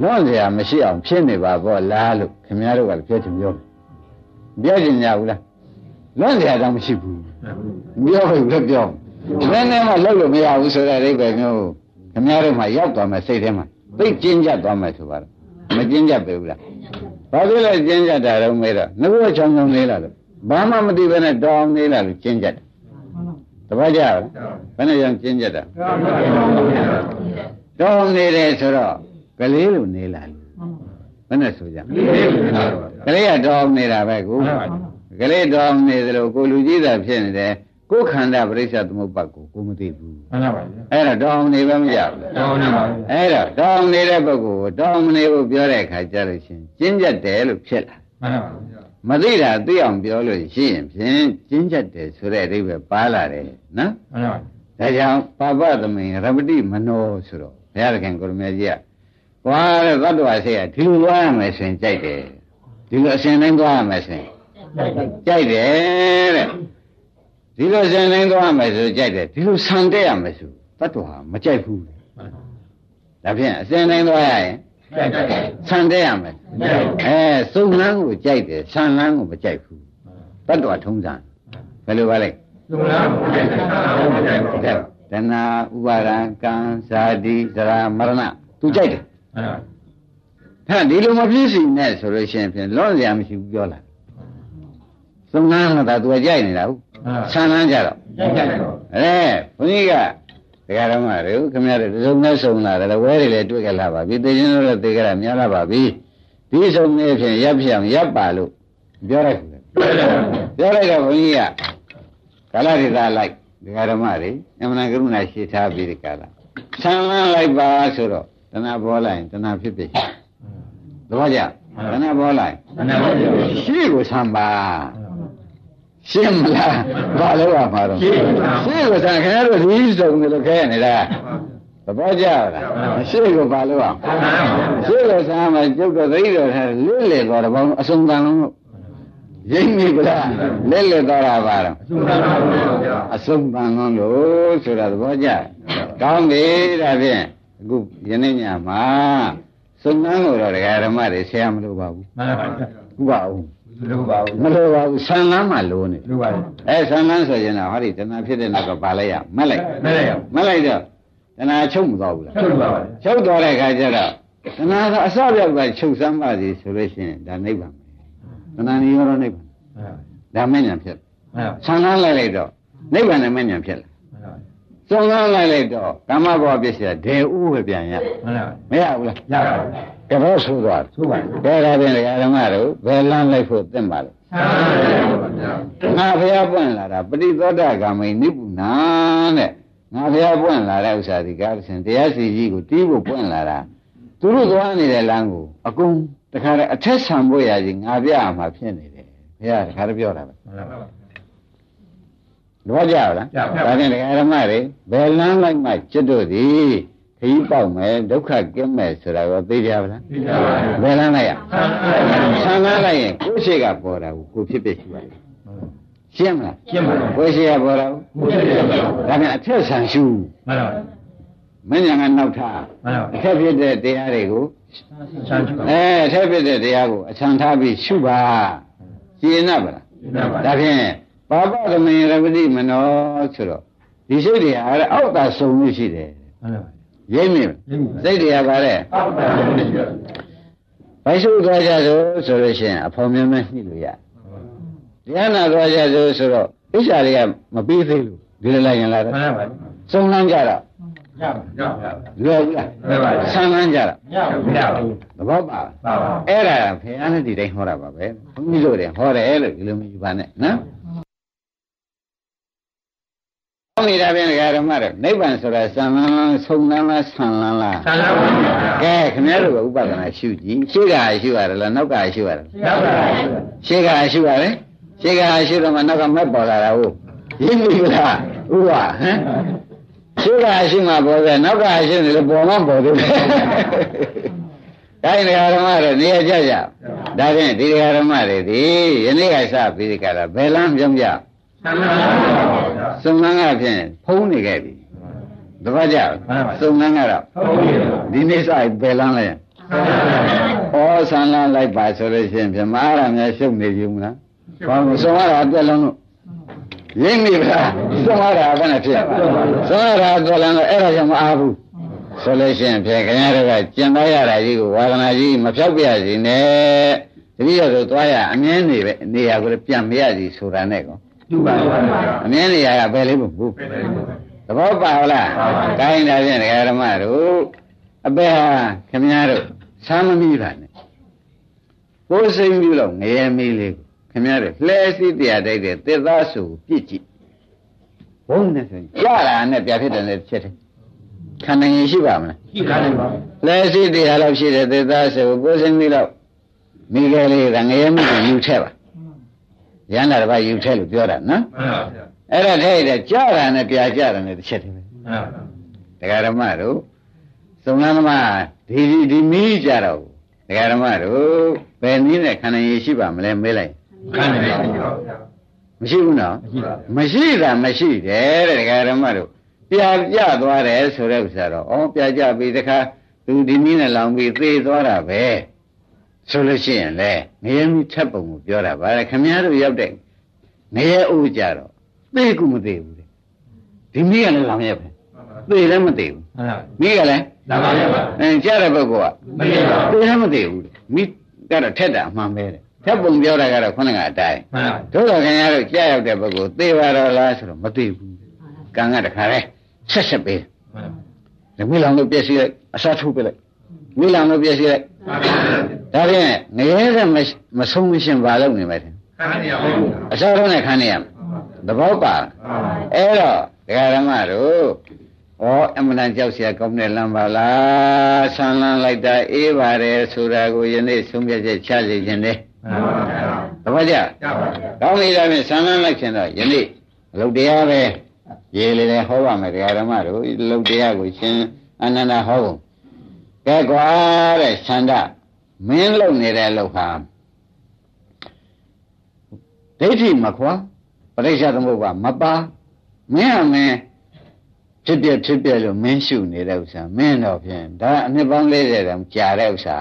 လွန်เสียမရှိအောင်ဖြစ်နေပါဘောလားလို့ခင်ဗျားတို့ကပြောချင်ပြောတယ်ပြောချင်ကြဘူးလားလွန်เสียတော့မရှိဘူး ပြောဘူးလည်းပြောနည်းနည်းမှလောက်လို့မရဘူးဆိုတဲ့အိဗယ်မျိုးခင်ဗျားတို့မှရောက်သွားမယ်စိတ်ထဲမှာသိကျဉ်းကြသွားမယ်ဆိုပါတော့မကျဉ်းကြပေဘူးလားဘာလို့လဲကျဉ်းကြတာတော့မဲတော့ငါတို့ချောင်းချောင်းလေးလာလို့ဘာမှမသိဘဲနဲ့တောင်းလေးလာလို့ကျဉ်းကြတယ် တပတ်ကြလားဘယ်နဲ့ကြောင့်ကျဉ်းကြတာတောင်းနေတယ်ဆိုတော့ကလေးလိုနေလာလို့ဘယ်နဲ့ဆိုကြကလေးကတောင်းနေတာပဲကိုကလေးတော်နေသလိုကိုလူကြီးသာဖြစ်နေတယ်ကိုယ်ခန္ဓာပရိစ္ဆသမုပ္ပါကိုကိုမသိဘူးမှန်ပါဗျာအဲ့တော့တောင်းနေပဲမရဘူးတောင်းနေပါဗျာအဲ့တော့တောင်းနေတဲ့ပုဂ္ဂိုလ်ကိုတောင်းမနေဘူးပြောတဲ့အခါကျလို့ရှိရင်ကျဉ်းကျက်တယ်လို့ဖြစ်လာမှန်ပါဗျာ မသိတာသိအောင်ပြောလို့ရှိရင်ဖြင့်ကျဉ်းကျက်တယ်ဆိုတဲ့အဓိပ္ပာယ်ပါလာတယ်နော်မှန်ပါဒါကြောင့်ပါပသမိန်ရပတိမနောဆိုတော့ဘုရားသခင်ကိုရမေကြီးကကွာတဲ့သတ္တဝါစိတ်ကဒီလိုသွားရမယ်ဆိုရင်ကြိုက်တယ်ဒီလိုအစဉ်တိုင်းသွားရမယ်ဆိုရင်ကြိုက်တယ်တဲ့ဒီလိုစင်တိုင်းသွားမယ်ဆိုကြိုက်တယ်ဒီလိုဆံတက်ရမယ်ဆိုတတ်တော်ဟာမကြိုက်ဘူးဒါဖြင့်အစင်တိုင်းသွားရရင် ဆံတက်ရမယ်အဲစုံလန်းကိုကြိုက်တယ်ဆံလန်းကိုမကြိုက်ဘူးတတ်တော်ထုံးစံဘယ်လိုပါလဲလုံလားဘုရားဆန္ဒတော်မကြိုက်ပါဘူးတဲ့တဏှာဥပါဒံကံဇာတိဇရာမရဏသူကြိုက်တယ်မှန်ပါဟာဒီလိုမပြည့်စုံနဲ့ဆိုလို့ရှိရင်ဖြင့်လွန်စရာမရှိဘူးပြောလာစုံလန်းကသူကကြိုက်နေတာဟုတ်ဆံလန်းကြတော့ကြိုက်ကြတော့အဲဘုန်းကြီးက တရားတော်မှာတို့ခင်ဗျားတို့ဒီစုံနဲ့စုံလာတယ်ဝဲတွေလည်းတွေ့ကြလာပါပြီသိချင်းတို့လည်းသိကြတာများလာပါပြီဒီစုံနဲ့ဖြင့်ရပ်ဖြစ်အောင်ရပ်ပါလို့ပြောလိုက်တယ်ပြောလိုက်တော့ဘုန်းကြီးကကာလရိသလိုက်တရားတော်မတွေအမှန်ကရုဏာရှိထားပြီးဒီကာလဆံလန်းလိုက်ပါဆိုတော့တဏှာပေါ်လိုက်တဏှာဖြစ်ဖြစ်သဘောကျတဏှာပေါ်လိုက်မှန်ပါဗျာရှေ့ကိုဆံပါ ရှင်းမလားဘာလို့ရမှာတော့ရှင်းပါရှေ့ကိုဆံခင်ဗျားတို့ဒီစုံတယ်လို့ခဲနေတာသဘောကျလားရှေ့ကိုဘာလို့အောင်ရှေ့ကိုဆံမှာကျုပ်တော့သတိတော်ထားလွတ်လေတော်တပေါင်းအစုံတန်လုံးလို့ရိမ့်မိပလားလက်လက်တော်တာပါတော့သုခနာဘုရားအစုံတန်လုံးလို့ဆိုတာသဘောကျကောင်းပြီဒါဖြင့်အခုယနေ့ညမှာစုံတန်းလို့တော့ဒကာဓမ္မတွေဆရာမလို့ပါဘူးမှန်ပါဗျာဥပအောင် လူပါဘူးမလို့ပါဘူးဆံလန်းမှလိုနေလူပါဘူးအဲဆံလန်းဆိုရင်တော့ဟောဒီတဏှာဖြစ်တဲ့နောက်ကပါလိုက်ရမက်လိုက်မဲ့ရအောင်မက်လိုက်တော့တဏှာချုပ်မသွားဘူးလားချုပ်ပါပါချုပ်သွားတဲ့အခါကျတော့တဏှာကအစပြောက်ကချုပ်စမ်းပါစီဆိုလို့ရှိရင်ဒါနိဗ္ဗာန်ပဲတဏှာနိရောဓနိဗ္ဗာန်ဒါမဲ့ညာဖြစ်မှန်ပါဆံလန်းလိုက်လိုက်တော့နိဗ္ဗာန်နဲ့မဲ့ညာဖြစ်လာမှန်ပါစုံလန်းလိုက်လိုက်တော့ကာမဘောပစ္စည်းဒေဥပဲပြန်ရမှန်ပါမရဘူးလားရပါဘူး ကတော့ဆိုသွားတယ်ဟုတ်ပါဘူးဒါကဖြင့်ဒကာဓမ္မတို့ဘယ်လမ်းလိုက်ဖို့သင့်ပါလဲငါဘုရားပွင့်လာတာပရိသောတာဂမိနိဗ္ဗုဏတဲ့ငါဘုရားပွင့်လာတဲ့ဥစ္စာဒီကားရှင်တရားစီကြီးကိုတီးဖို့ပွင့်လာတာသူတို့သွားနေတဲ့လမ်းကိုအကုန်တခါတည်းအထက်ဆံဖို့ရကြီးငါပြရမှာဖြစ်နေတယ်ဘုရားတခါတည်းပြောတာပဲမှန်ပါပါတော့ကြလားဒါဖြင့်ဓမ္မတွေဘယ်လမ်းလိုက်မှจิตတို့သည် ခရီးပေါက်မယ်ဒုက္ခကင်းမယ်ဆိုတာကိုသိကြပါလားသိကြပါဘူးဘယ်လမ်းလိုက်ရဆန်းပါဆံလန်းလိုက်ရင်ကိုယ်ရှိကပေါ်တာကိုကိုဖြစ်ဖြစ်ရှိပါလေရှင်းမလားရှင်းပါလားကိုယ်ရှိကပေါ်တာကိုဘုရားရှင်ပါဒါပြန်အထက်ဆံရှုမှန်ပါမဉ္ဇဏ်ကနောက်ထားမှန်ပါအထက်ဖြစ်တဲ့တရားတွေကိုဆန်းချပါအဲအထက်ဖြစ်တဲ့တရားကိုအချမ်းထားပြီးရှုပါရှင်းနပ်ပါလားမှန်ပါဒါဖြင့်ပါပသမင်ရပတိမနောဆိုတော့ဒီစိတ်တွေအားအောက်သာစုံလို့ရှိတယ်မှန်ပါ ရိပ်မိမလားစိတ်တွေကပါတဲ့အောက်ပါဘုရားရှင်ဘိုက်ရှုသွားကြဆိုဆိုလို့ရှိရင်အဖော်မြင်မဲ့နှိလို့ရတရားနာသွားကြဆိုဆိုတော့ဣစ္ဆာတွေကမပြီးသေးလို့ဒီလိုလိုက်ရင်လာတော့မှန်ပါစုံလန်းကြတော့ရပါရပါလွယ်ဘူးလားလွယ်ပါဘူးဆန်းလန်းကြတော့ရပါရပါသဘောပါလားပါပါအဲ့ဒါဖေအားနဲ့ဒီတိုင်းဟောတာပါပဲဘုန်းကြီးတို့တွေဟောတယ်လို့ဒီလိုမယူပါနဲ့နော် ဟောနေတာပြန်ဓမ္မတို့နိဗ္ဗာန်ဆိုတာဆံလန်းလားဆုံလန်းလားဆံလန်းလားဆန်းပါဘုရားကဲခင်ဗျားတို့ကဥပဒနာရှုကြည့်ရှေ့ကရှုရတယ်လားနောက်ကရှုရတယ်လားရပါရှေ့ကရှုရတယ်ရှေ့ကရှုတော့မှနောက်ကမက်ပေါ်လာတာဟုတ်ရင်းပြီလားဥပါဟမ်ရှေ့ကရှုမှပေါ်တယ်နောက်ကရှုနေလို့ပေါ်မှပေါ်သေးတယ်တိုင်းဓမ္မတို့နေရာကြကြဒါဖြင့်ဒီဓမ္မတွေဒီယနေ့ကစပြီးဒီကလာဘယ်လမ်းပြောင်းကြဆန်းပါဘုရား စုံလန်းကဖြင့်ဖုံးနေခဲ့ပြီတပတ်ကြစုံလန်းကတော့ဟုတ်ပြီဒီနေ့စဘယ်လမ်းလဲဆန်းပါဩဆန်းလန်းလိုက်ပါဆိုလို့ရှိရင်ပြမအားရများရှုပ်နေပြီမလားဘာလို့စုံရတာအတွက်လုံးလို့ရင်းမိဗလားစုံရတာဘယ်နဲ့ဖြစ်စုံရတာအတွက်လုံးလို့အဲ့ဒါကြောင့်မအားဘူးဆိုလို့ရှိရင်ဖြင့်ခင်ဗျားတို့ကကျင်သားရတာကြီးကိုဝါဒနာကြီးမဖြောက်ပြရစီနဲ့တတိယဆိုသွားရအမြဲနေပဲနေရာကိုပြန်မရစီဆိုတာနဲ့ကော တူပါဘုရားအမြဲနေရာကဘယ်လေးဘူးဘူးသဘောပါလားကိုင်းတာဖြင့်ဒကာဓမ္မတို့အပေဟာခင်ဗျားတို့ဆမ်းမမိပါနဲ့ကိုယ်စိတ်ပြီးတော့ငရဲမီးလေးကိုခင်ဗျားတို့လှဲစီတရားတိုက်တဲ့သစ္စာဆိုပြစ်ကြည့်ဘုံနဲ့ဆိုရင်ကြတာနဲ့ပြဖြစ်တယ်နဲ့ဖြစ်တယ်ခန္ဓာရင်ရှိပါမလားရှိလားပါလဲစီတရားလောက်ရှိတဲ့သစ္စာဆိုကိုယ်စိတ်ပြီးတော့မိခဲလေးကငရဲမီးကိုယူထဲပါ ရန်လာတစ်ပါးယူထဲလို့ပြောတာနော်မှန်ပါဗျာအဲ့ဒါထဲတဲ့ကြာတာနဲ့ပြာကြတာနဲ့တစ်ချက်တည်းပဲမှန်ပါတရားဓမ္မတို့သုံးလန်းသမားဒီဒီဒီမီးကြတော့တရားဓမ္မတို့ဘယ်နည်းနဲ့ခန္ဓာရည်ရှိပါမလဲမေးလိုက်ခန္ဓာရှိပါဗျာမရှိဘူးနော်မရှိပါမရှိတာမရှိတယ်တဲ့တရားဓမ္မတို့ပြာကြသွားတယ်ဆိုတဲ့ဥစ္စာတော့ဩပြာကြပြီတခါသူဒီနည်းနဲ့လောင်ပြီးသေသွားတာပဲ ဆိုလို့ရှိရင်လေငရဲမီးထက်ပုံကိုပြောတာဗါခမည်းတော်ရောက်တဲ့ငရဲအိုးကြတော့သေကူမသေးဘူးတဲ့ဒီမီးကလည်းလောင်ရက်ပဲသေလည်းမသေးဘူးမှန်ပါမိကလည်းလာပါဗျာအင်းကြားတဲ့ပုဂ္ဂိုလ်ကမသိပါဘူးသိလည်းမသိဘူးတဲ့မိကတော့ထက်တာအမှန်ပဲတဲ့ထက်ပုံပြောတာကတော့ခုနကအတိုင်းမှန်ပါတို့တော်ခင်ဗျားတို့ကြားရောက်တဲ့ပုဂ္ဂိုလ်သိပါတော့လားဆိုတော့မသိဘူးကံကတခါလဲဆက်ဆက်ပေးမှန်ပါဓမိလောင်လို့ပြည့်စည်လိုက်အစားထိုးပေးလိုက် မိလောင်လို့ပြည့်စည်လိုက် မှန်ပါ ဒါဖြင့်ငရဲကမမဆုံးမရှင်ပါလို့နေမယ်တဲ့ ခန္ဓာရပါဘူး အစားထုံးနဲ့ခံနေရမယ်သဘောပါလားအဲ့တော့ဒကာရမတို့ဩအမှန်တန်ကြောက်เสียကောင်းတဲ့လမ်းပါလားဆန်းလန်းလိုက်တာအေးပါတယ်ဆိုတာကိုယနေ့ဆုံးဖြတ်ချက်ချစေခြင်းနဲ့ မှန်ပါဗျာ သဘောကျ ရပါဗျာ ကောင်းပြီဒါဖြင့်ဆန်းလန်းလိုက်ခြင်းတော့ယနေ့အလုတ်တရားပဲရေးလေလေဟောပါမယ်ဒကာရမတို့အလုတ်တရားကိုရှင်အနန္ဒဟောဖို့ ကဲကွာတဲ့ဆန္ဒမင်းလုံနေတဲ့အလုတ်ဟာဒိဋ္ဌိမခွာပရိစ္ဆသမုပ္ပါမပါမင်းဟာမင်းဖြစ်ပြဖြစ်ပြလို့မင်းရှုနေတဲ့ဥစ္စာမင်းတော့ဖြင့်ဒါအနှစ်ပေါင်း40တောင်ကြာတဲ့ဥစ္စာ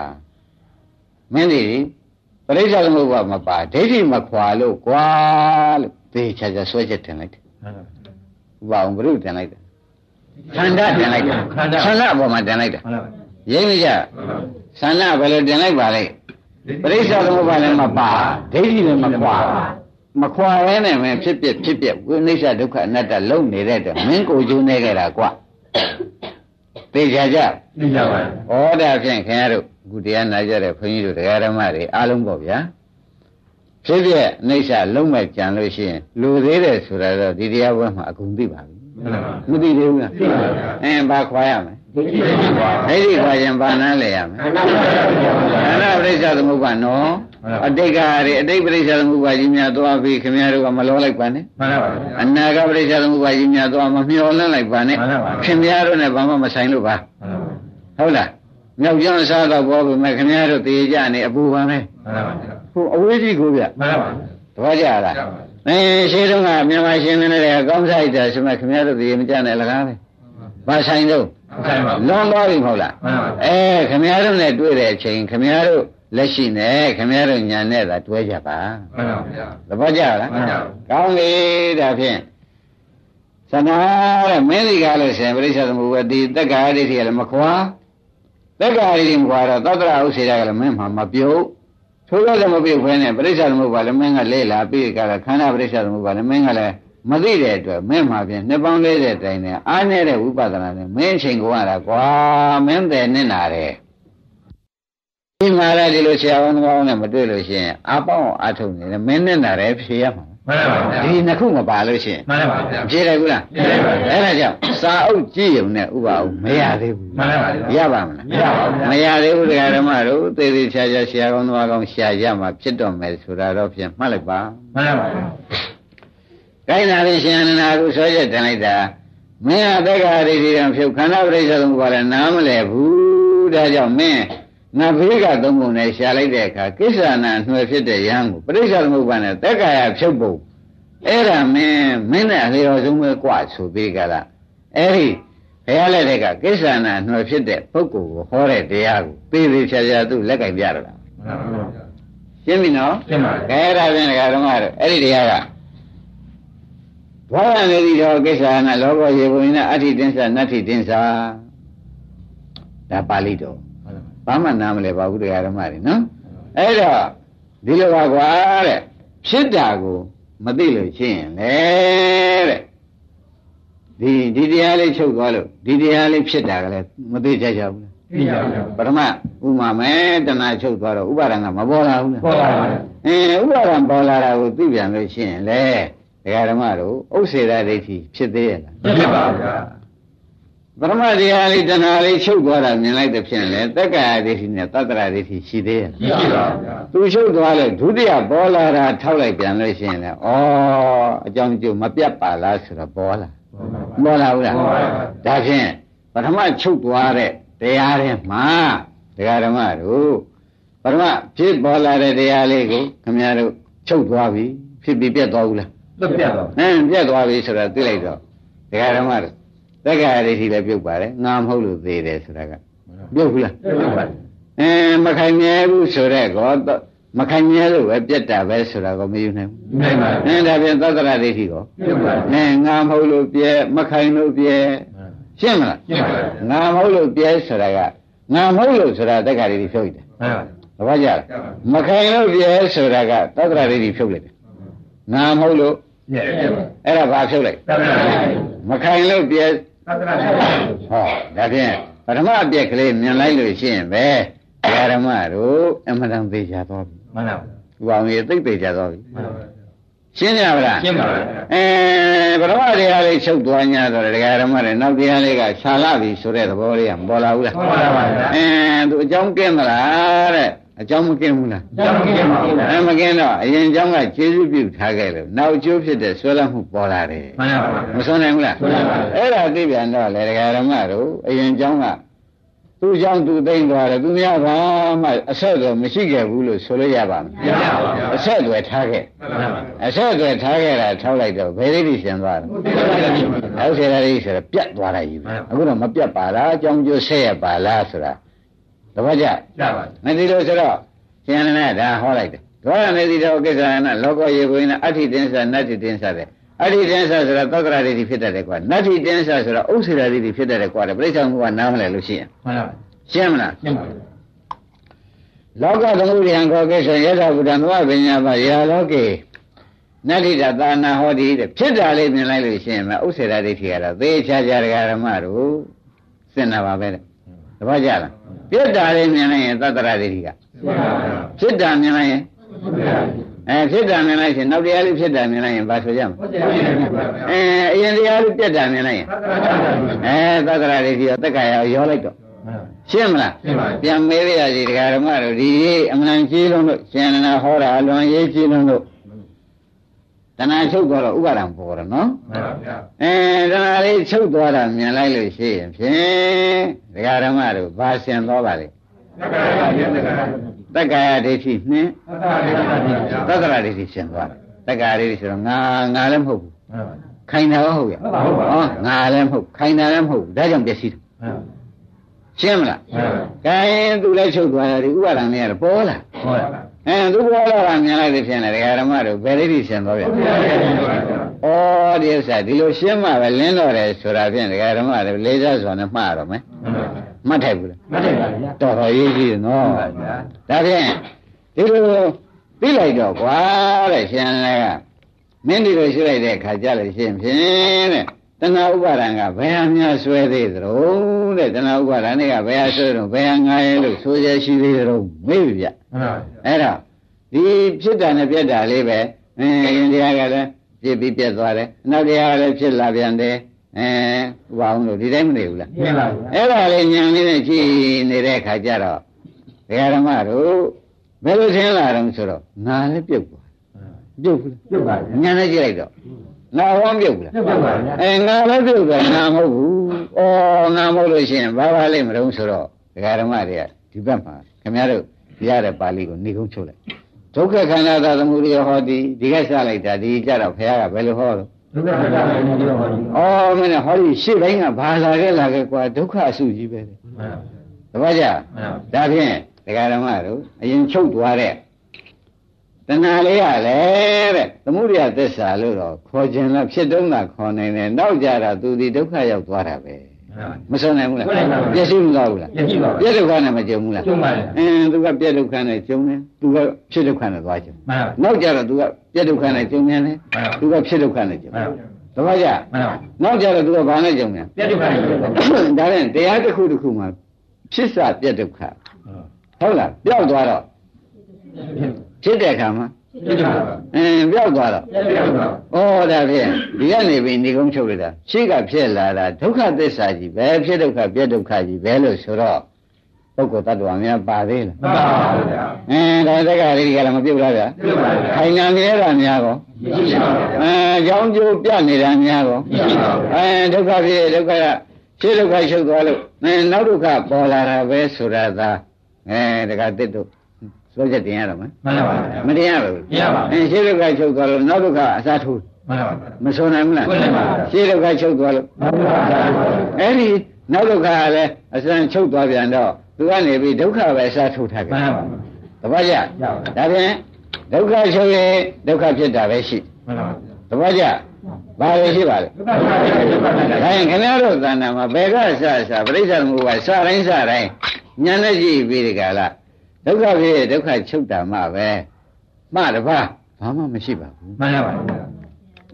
မင်းဒီပရိစ္ဆသမုပ္ပါမပါဒိဋ္ဌိမခွာလို့ကွာလို့သေချာချာဆွဲချက်တင်လိုက်တယ်မှန်ပါဥပအောင်ဘုရုတင်လိုက်တယ်ခန္ဓာတင်လိုက်တယ်ခန္ဓာခန္ဓာအပေါ်မှာတင်လိုက်တယ်မှန်ပါ ရိပ်မကြဆန္ဒဘယ်လိုတင်လိုက်ပါလဲပရိစ္ဆသမုပ္ပါလည်းမပါဒိဋ္ဌိလည်းမခွာမခွာရဲနဲ့မင်းဖြစ်ပြဖြစ်ပြဝိနိစ္စဒုက္ခအနတ္တလုံနေတဲ့အတွက်မင်းကိုကျိုးနေခဲ့တာကွသိကြကြသိကြပါဩဒါဖြင့်ခင်ဗျားတို့အခုတရားနာကြတဲ့ခွန်ကြီးတို့တရားဓမ္မတွေအားလုံးပေါ့ဗျာဖြစ်ပြအိဋ္ဌလုံးမဲ့ကြံလို့ရှိရင်လူသေးတယ်ဆိုတာတော့ဒီတရားပွဲမှာအကုန်သိပါပြီမှန်ပါမသိသေးဘူးလားသိပါဗျာအင်းဘာခွာရမလဲ သိပါပါအဲ့ဒီခွာရင်ဘာနာလဲရမလဲခန္ဓာပါဗျာခန္ဓာပရိစ္ဆသမုပ္ပါနော်အတိတ်ကတွေအတိတ်ပရိစ္ဆသမုပ္ပါကြီးများသွားပြီးခင်ဗျားတို့ကမလောလိုက်ပါနဲ့မှန်ပါအနာဂတ်ပရိစ္ဆသမုပ္ပါကြီးများသွားမမျောလင့်လိုက်ပါနဲ့မှန်ပါပါခင်ဗျားတို့နဲ့ဘာမှမဆိုင်လို့ပါမှန်ပါဟုတ်လားမြောက်ကျောင်းစားတော့ဘောပဲမဲ့ခင်ဗျားတို့တည်ကြနေအပူပါပဲမှန်ပါဗျာဟိုအဝေးကြီးကိုဗျမှန်ပါဗျာတပည့်ကြလားအဲရှင်းတော့ကမြန်မာရှင်းနေတဲ့ကောင်းဆိုင်တယ်ဆိုမှခင်ဗျားတို့တည်မကြနဲ့အလကားပဲဘာဆိုင်တော့ဆိုင်ပါ လွန်သွားပြီမဟုတ်လားမှန်ပါအဲခင်ဗျားတို့နဲ့တွေ့တဲ့အချိန်ခင်ဗျားတို့လက်ရှိနဲ့ခင်ဗျားတို့ညာနဲ့သာတွဲကြပါမှန်ပါဗျာသဘောကျလားမှန်ပါကောင်းပြီဒါဖြင့်သနာတဲ့မင်းဒီကားလို့ရှင်ပြိဿသမုပ္ပါဒီတက္ကာရိဋ္ဌိကလည်းမခွာတက္ကာရိဋ္ဌိမခွာတော့သတ္တရဥစ္စေရကလည်းမင်းမှာမပြုတ်ထိုးရလည်းမပြုတ်ဖဲနဲ့ပြိဿသမုပ္ပါလည်းမင်းကလေ့လာပြီးကြတာခန္ဓာပြိဿသမုပ္ပါလည်းမင်းကလည်း မသိတဲ့အတွက်မင်းမှာပြင်နှစ်ပေါင်း40တိုင်နဲ့အားနေတဲ့ဝိပဿနာနဲ့မင်းအချိန်ကိုရတာကွာမင်းတယ်နဲ့နာတယ်ဒီမှာလည်းဒီလိုဆရာဝန်ကောင်းနဲ့မတွေ့လို့ရှိရင်အပေါင်းအထုတ်နေတယ်မင်းနဲ့နာတယ်ဖြေရမှာမှန်ပါဗျာဒီနှစ်ခုမပါလို့ရှိရင်မှန်ပါဗျာဖြေတယ်ဘူးလားဖြေတယ်ပါဗျာအဲ့ဒါကြောင့်စာအုပ်ကြည့်ရုံနဲ့ဥပအုပ်မရသေးဘူးမှန်ပါဗျာရပါမလားမရပါဘူးမရသေးဘူးတရားဓမ္မတို့သေသေးချာချာဆရာကောင်းသွားကောင်းရှာရမှာဖြစ်တော့မယ်ဆိုတာတော့ဖြင့်မှတ်လိုက်ပါမှန်ပါဗျာ ခိုင်းတာလေးရှင်အနန္ဒာကိုဆွဲချက်တင်လိုက်တာမင်းအသက်္ကာရိတိတံဖြုတ်ခန္ဓာပရိစ္ဆေသမုပ္ပါဒနားမလဲဘူးဒါကြောင့်မင်းနတ်ဘေးကသုံးပုံနဲ့ရှာလိုက်တဲ့အခါကိစ္ဆာနာအနှွယ်ဖြစ်တဲ့ယံကိုပရိစ္ဆေသမုပ္ပါဒနဲ့သက်္ကာယဖြုတ်ပုံအဲ့ဒါမင်းမင်းနဲ့အလျော်ဆုံးပဲกว่าဆိုပြီးကြလားအဲ့ဒီဘုရားလက်ထက်ကကိစ္ဆာနာအနှွယ်ဖြစ်တဲ့ပုဂ္ဂိုလ်ကိုဟောတဲ့တရားကိုသေးသေးချာချာသူ့လက်ကင်ပြရတာ မှန်ပါဗျာ ရှင်းပြီနော် ရှင်းပါပြီ ကဲဒါဖြင့်ဒကာဓမ္မတို့အဲ့ဒီတရားက ဘောရနေဒီတော့ကိစ္စကလောကရေဘုံနဲ့အဋ္ဌိတင်းစာနတ္ထိတင်းစာဒါပါဠိတော်ဘာမှနားမလဲပါဘူးဒကာဓမ္မတွေနော်အဲ့တော့ဒီလိုပါကွာတဲ့ဖြစ်တာကိုမသိလို့ရှိရင်လေတဲ့ဒီဒီတရားလေးချုပ်သွားလို့ဒီတရားလေးဖြစ်တာကလည်းမသိကြကြဘူးလားသိပါဗျာပထမဥမာမဲတဏှာချုပ်သွားတော့ဥပါဒံကမပေါ်လာဘူးလားပေါ်ပါဗျာအင်းဥပါဒံပေါ်လာတာကိုသိပြန်လို့ရှိရင်လေ ဒကာဓမ္မတို့ဥစ္စေရဒိဋ္ဌိဖြစ်သေးရဲ့လားဖြစ်ပါဗျာပထမတရားလေးတဏှာလေးချုပ်သွားတာမြင်လိုက်တဲ့ဖြင့်လေတက္ကရာဒိဋ္ဌိနဲ့သတ္တရာဒိဋ္ဌိရှိသေးရဲ့လားဖြစ်ပါဗျာသူချုပ်သွားလို့ဒုတိယပေါ်လာတာထောက်လိုက်ပြန်လို့ရှိရင်လေဩအကြောင်းကျိုးမပြတ်ပါလားဆိုတော့ပေါ်လာပေါ်လာဘူးလားပေါ်ပါဗျာဒါဖြင့်ပထမချုပ်သွားတဲ့တရားတွေမှာဒကာဓမ္မတို့ပထမဖြစ်ပေါ်လာတဲ့တရားလေးကိုခင်ဗျားတို့ချုပ်သွားပြီဖြစ်ပြီးပြတ်သွားဘူးလား လွတ်ပြတော့ဟမ်ပြတ်သွားပြီဆိုတာသိလိုက်တော့ဒကာဓမ္မတို့တက္ကရာဒိဋ္ဌိလည်းပြုတ်ပါတယ်ငါမဟုတ်လို့သေးတယ်ဆိုတာကပြုတ်ဘူးလားလွတ်ပါအင်းမခိုင်မြဲဘူးဆိုတဲ့ကောတော့မခိုင်မြဲလို့ပဲပြတ်တာပဲဆိုတာကိုမယူနိုင်ဘူးနိုင်ပါအင်းဒါဖြင့်သတ္တရာဒိဋ္ဌိကိုလွတ်ပါအင်းငါမဟုတ်လို့ပြဲမခိုင်လို့ပြဲရှင်းမလားရှင်းပါဗျာငါမဟုတ်လို့ပြဲဆိုတာကငါမဟုတ်လို့ဆိုတာတက္ကရာဒိဋ္ဌိဖြုတ်လိုက်တယ်မှန်ပါတပည့်ကြလားမခိုင်လို့ပြဲဆိုတာကသတ္တရာဒိဋ္ဌိဖြုတ်လိုက်တယ်ငါမဟုတ်လို့ ရဲ့ရဲ့အဲ့ဒါဘာဖြုတ်လိုက်သတ္တရာမခိုင်လို့ပြဲသတ္တရာဟောဒါဖြင့်ပထမအပြက်ကလေးမြင်လိုက်လို့ရှိရင်ပဲဓမ္မတို့အမှန်တန်သေးချသွားပြီမှန်ပါဥပအောင်ကြီးသိပ်သေးချသွားပြီမှန်ပါရှင်းကြပါလားရှင်းပါဗျာအဲပထမတရားလေးချုပ်သွား냐တော့ဒကာဓမ္မတွေနောက်တရားလေးကခြာလာပြီဆိုတဲ့သဘောလေးကမပေါ်လာဘူးလားပေါ်လာပါဗျာအဲသူအကြောင်းကင်းသလားတဲ့ အကြောင်းမကင်းဘူးလားကြောင်းကျင်းပါဗျာအဲမကင်းတော့အရင်အကြောင်းကကျေစုပြုထားခဲ့လို့နောက်အကျိုးဖြစ်တဲ့ဆွဲလမ်းမှုပေါ်လာတယ်မှန်ပါဗျာမဆုံးနိုင်ဘူးလားဆုံးနိုင်ပါဘူးအဲ့ဒါသိပြန်တော့လေဒကာဓမ္မတို့အရင်အကြောင်းကသူ့အကြောင်းသူသိမ့်သွားတယ်သူများဘာမှအဆက်အသွယ်မရှိခဲ့ဘူးလို့ဆိုလို့ရပါမမလားရပါဗျာအဆက်အသွယ်ထားခဲ့မှန်ပါဗျာအဆက်အသွယ်ထားခဲ့တာထောက်လိုက်တော့ဘယ်လေးတွေရှင်သွားတယ်အောက်ဆရာကြီးဆိုတော့ပြတ်သွားတာကြီးပဲအခုတော့မပြတ်ပါလားအကြောင်းကျိုးဆက်ရပါလားဆိုတာ တပတ်ကြရပါမသိလို့ဆိုတော့ရှင်ရနဲ့ဒါဟောလိုက်တယ်ဒေါရနေတိတော်ကိစ္စနာလောကရေကိုင်းအဋ္ဌိတင်းစာနတ္တိတင်းစာတဲ့အဋ္ဌိတင်းစာဆိုတာသက္ကရာဒိဋ္ဌိဖြစ်တတ်တယ်ကွာနတ္တိတင်းစာဆိုတာဥစ္စေရာဒိဋ္ဌိဖြစ်တတ်တယ်ကွာတဲ့ပြိဿမှုကနားမလဲလို့ရှိရင်မှန်ပါရှင်းမလားရှင်းပါဗျာလောကသမုဒယံခောကိစ္စယထာဘုဒ္ဓံသဝပညာပါရာလောကေနတ္တိတသာနာဟောတိတဲ့ဖြစ်တာလေးမြင်လိုက်လို့ရှိရင်မဥစ္စေရာဒိဋ္ဌိကတော့သေချာချာဓမ္မတို့စင်တာပါပဲတဲ့ တပည့်ကြလားပြစ်တာလေးမြင်လိုက်ရင်သတ္တရာဒိဋ္ဌိကရှင်းပါဗျာဖြစ်တာမြင်လိုက်ရင်အဲဖြစ်တာမြင်လိုက်ရင်နောက်တရားလေးဖြစ်တာမြင်လိုက်ရင်ဘာဆိုကြမလဲဟုတ်တယ်ရှင်းပါဗျာအဲအရင်တရားလေးပြတ်တာမြင်လိုက်ရင်အဲသက္ကရာလေးကြီးရောတက္ကရာရောလိုက်တော့ရှင်းမလားရှင်းပါပြီပြန်မေးရစီဒကာဓမ္မတို့ဒီအမှန်ကြီးလုံးလို့ရှင်နနာဟောတာအလွန်ရေးကြီးလုံးလို့ တဏှာချုပ်သွားတော့ဥပါဒံပေါ်တယ်နော်မှန်ပါဗျာအဲတဏှာလေးချုပ်သွားတာမြင်လိုက်လို့ရှိရင်ဖြင့်ဒကာဓမ္မတို့ဘာဆင်သွားပါလဲသက္ကာယယသက္ကာယတက္ကာယဒိဋ္ဌိနှင်းသက္ကာယဗျာသက္ကရာဒိဋ္ဌိဆင်သွားတယ်တက္ကာယဒိဋ္ဌိဆိုတော့ငါငါလည်းမဟုတ်ဘူးမှန်ပါခိုင်တာရောဟုတ်ရဲ့ဟုတ်ပါဘူးဟောငါလည်းမဟုတ်ခိုင်တာလည်းမဟုတ်ဘူးဒါကြောင့်ပျက်စီးတယ်မှန်ပါရှင်းမလားမှန်ပါခိုင်သူလည်းချုပ်သွားတယ်ဒီဥပါဒံလေးကတော့ပေါ်လာဟုတ် ပါအဲသူပေါ်လာတာမြင်လိုက်လို့ဖြစ်နေတယ်ဓမ္မတို့ဘယ်ဒိဋ္ဌိဆင်သွားပြန်ဘုရားရဲ့ဘုရားဩဒီဥစ္စာဒီလိုရှင်းမှပဲလင်းတော့တယ်ဆိုတာဖြင့်ဓမ္မတို့လေးစားစွာနဲ့မှားရတော့မယ်မှန်ပါမှတ်ထိုက်ဘူးလားမတည့်ပါဗျာတော်တော်ရေးကြည့်တယ်နော်မှန်ပါဗျာဒါဖြင့်ဒီလိုသိလိုက်တော့ကွာတဲ့ရှင်လည်းကမင်းဒီလိုရှိလိုက်တဲ့အခါကြလို့ရှိရင်ဖြင့်တဲ့တ ဏှာဥပါဒံကဘယ်ဟာများဆွဲသေးသလဲတဲ့တဏှာဥပါဒံတွေကဘယ်ဟာဆွဲတော့ဘယ်ဟာငါရဲ့လို့ဆိုရရှိသေးသလဲမေးပြီဗျမှန်ပါအဲ့တော့ဒီဖြစ်တာနဲ့ပြက်တာလေးပဲအင်းရင်တရားကလည်းပြစ်ပြီးပြက်သွားတယ်နောက်တရားကလည်းဖြစ်လာပြန်တယ်အဲဥပအောင်လို့ဒီတိုင်းမနေဘူးလားမှန်ပါဗျာအဲ့ဒါလေးညံလေးနဲ့ကြည်နေတဲ့အခါကျတော့ဒကာဓမ္မတို့ဘယ်လိုသင်လာတော့ဆိုတော့ငါလည်းပြုတ်သွားပြုတ်ဘူးပြုတ်ပါဗျာညံလေးကြည့်လိုက်တော့ ငါဟောပြုတ်ဘူးလားပြုတ်ပါဗျာအဲငါလည်းပြုတ်သွားငါမဟုတ်ဘူးဩငါမဟုတ်လို့ရှိရင်ဘာပါလိမ့်မလို့ဆိုတော့ဒကာဓမ္မတွေကဒီဘက်မှာခင်ဗျားတို့ရတဲ့ပါဠိကိုနေကုန်းချုပ်လိုက်ဒုက္ခခန္ဓာသာသမုဒိယဟောတိဒီကစလိုက်တာဒီကြတော့ဘုရားကဘယ်လိုဟောလို့ဒုက္ခသစ္စာကိုမြင်ပြီးတော့ပါဘူးဩမင်းကဟောဒီရှေ့တိုင်းကဘာလာခဲ့လာခဲ့ကွာဒုက္ခအစုကြီးပဲတဲ့မှန်ပါတပည့်ကြမှန်ပါဒါဖြင့်ဒကာဓမ္မတို့အရင်ချုပ်သွားတဲ့ တဏှာလေးရလေတဲ့သမုဒိယသစ္စာလို့တော့ခေါ်ခြင်းလားဖြစ်တုံးတာခေါ်နိုင်တယ်နောက်ကြတာသူဒီဒုက္ခရောက်သွားတာပဲမှန်ပါမစွန့်နိုင်ဘူးလားစွန့်နိုင်ပါဘူးပြည့်စုံမသွားဘူးလားပြည့်စုံပါဘူးပြည့်ဒုက္ခနဲ့မကြုံဘူးလားကျုံပါလေအင်းသူကပြည့်ဒုက္ခနဲ့ကြုံတယ်သူကဖြစ်ဒုက္ခနဲ့သွားကြုံမှန်ပါနောက်ကြတော့သူကပြည့်ဒုက္ခနဲ့ကြုံနေတယ်မှန်ပါသူကဖြစ်ဒုက္ခနဲ့ကြုံမှန်ပါတပည့်ကြမှန်ပါနောက်ကြတော့သူကဘာနဲ့ကြုံနေပြတ်ဒုက္ခနဲ့ပြုတ်ပါဒါနဲ့တရားတစ်ခုတစ်ခုမှာဖြစ်စာပြည့်ဒုက္ခဟုတ်လားပျောက်သွားတော့ ဖြစ်တဲ့အခါမှာပြတ်ဒုက္ခအင်းပျောက်သွားတော့ပြတ်ဒုက္ခဩဒါဖြင့်ဒီကနေပြီးနေကုန်းချုပ်လိုက်တာရှေ့ကဖြစ်လာတာဒုက္ခသစ္စာကြီးပဲဖြစ်ဒုက္ခပြည့်ဒုက္ခကြီးပဲလို့ဆိုတော့ပုဂ္ဂိုလ်တ attva များပါသေးလားမှန်ပါဗျာအင်းဒါတက္ကရာလေးကလည်းမပြုတ်လားဗျာပြုတ်ပါဗျာခိုင်ငံမြဲတာများကောမရှိပါဘူးဗျာအဲကြောင်းကျိုးပြနေတာများကောမရှိပါဘူးအဲဒုက္ခဖြစ်ဒုက္ခကရှေ့ဒုက္ခချုပ်သွားလို့အဲနောက်ဒုက္ခပေါ်လာတာပဲဆိုတာသာအဲတက္ကတစ်တို့ ဆိုချက်တင်ရတော့မယ်မှန်ပါဗျာမတင်ရဘူးမရပါဘူးအဲရှေ့ဒုက္ခချုပ်သွားလို့နောက်ဒုက္ခအစားထိုးမှန်ပါဗျာမဆုံးနိုင်ဘူးလားဆုံးနိုင်ပါဘူးရှေ့ဒုက္ခချုပ်သွားလို့မှန်ပါဗျာအဲ့ဒီနောက်ဒုက္ခကလည်းအစံချုပ်သွားပြန်တော့သူကနေပြီးဒုက္ခပဲအစားထိုးထားကြမှန်ပါဗျာတပည့်ကြရပါဘူးဒါဖြင့်ဒုက္ခချုပ်ရင်ဒုက္ခဖြစ်တာပဲရှိမှန်ပါဗျာတပည့်ကြဘာလို့ရှိပါလဲဒုက္ခသစ္စာကိုပြုတ်ပါဗျာဒါရင်ခင်ဗျားတို့သဏ္ဍာန်မှာဘယ်ကစစပြိဿသမုပ္ပါစတိုင်းစတိုင်းညာနဲ့ကြည့်ပြီးဒီကလာ ဒုက္ခဖြစ်ဒုက္ခချုပ်တာမှပဲမှတပါဘာမှမရှိပါဘူးမှန်ပါဗျာ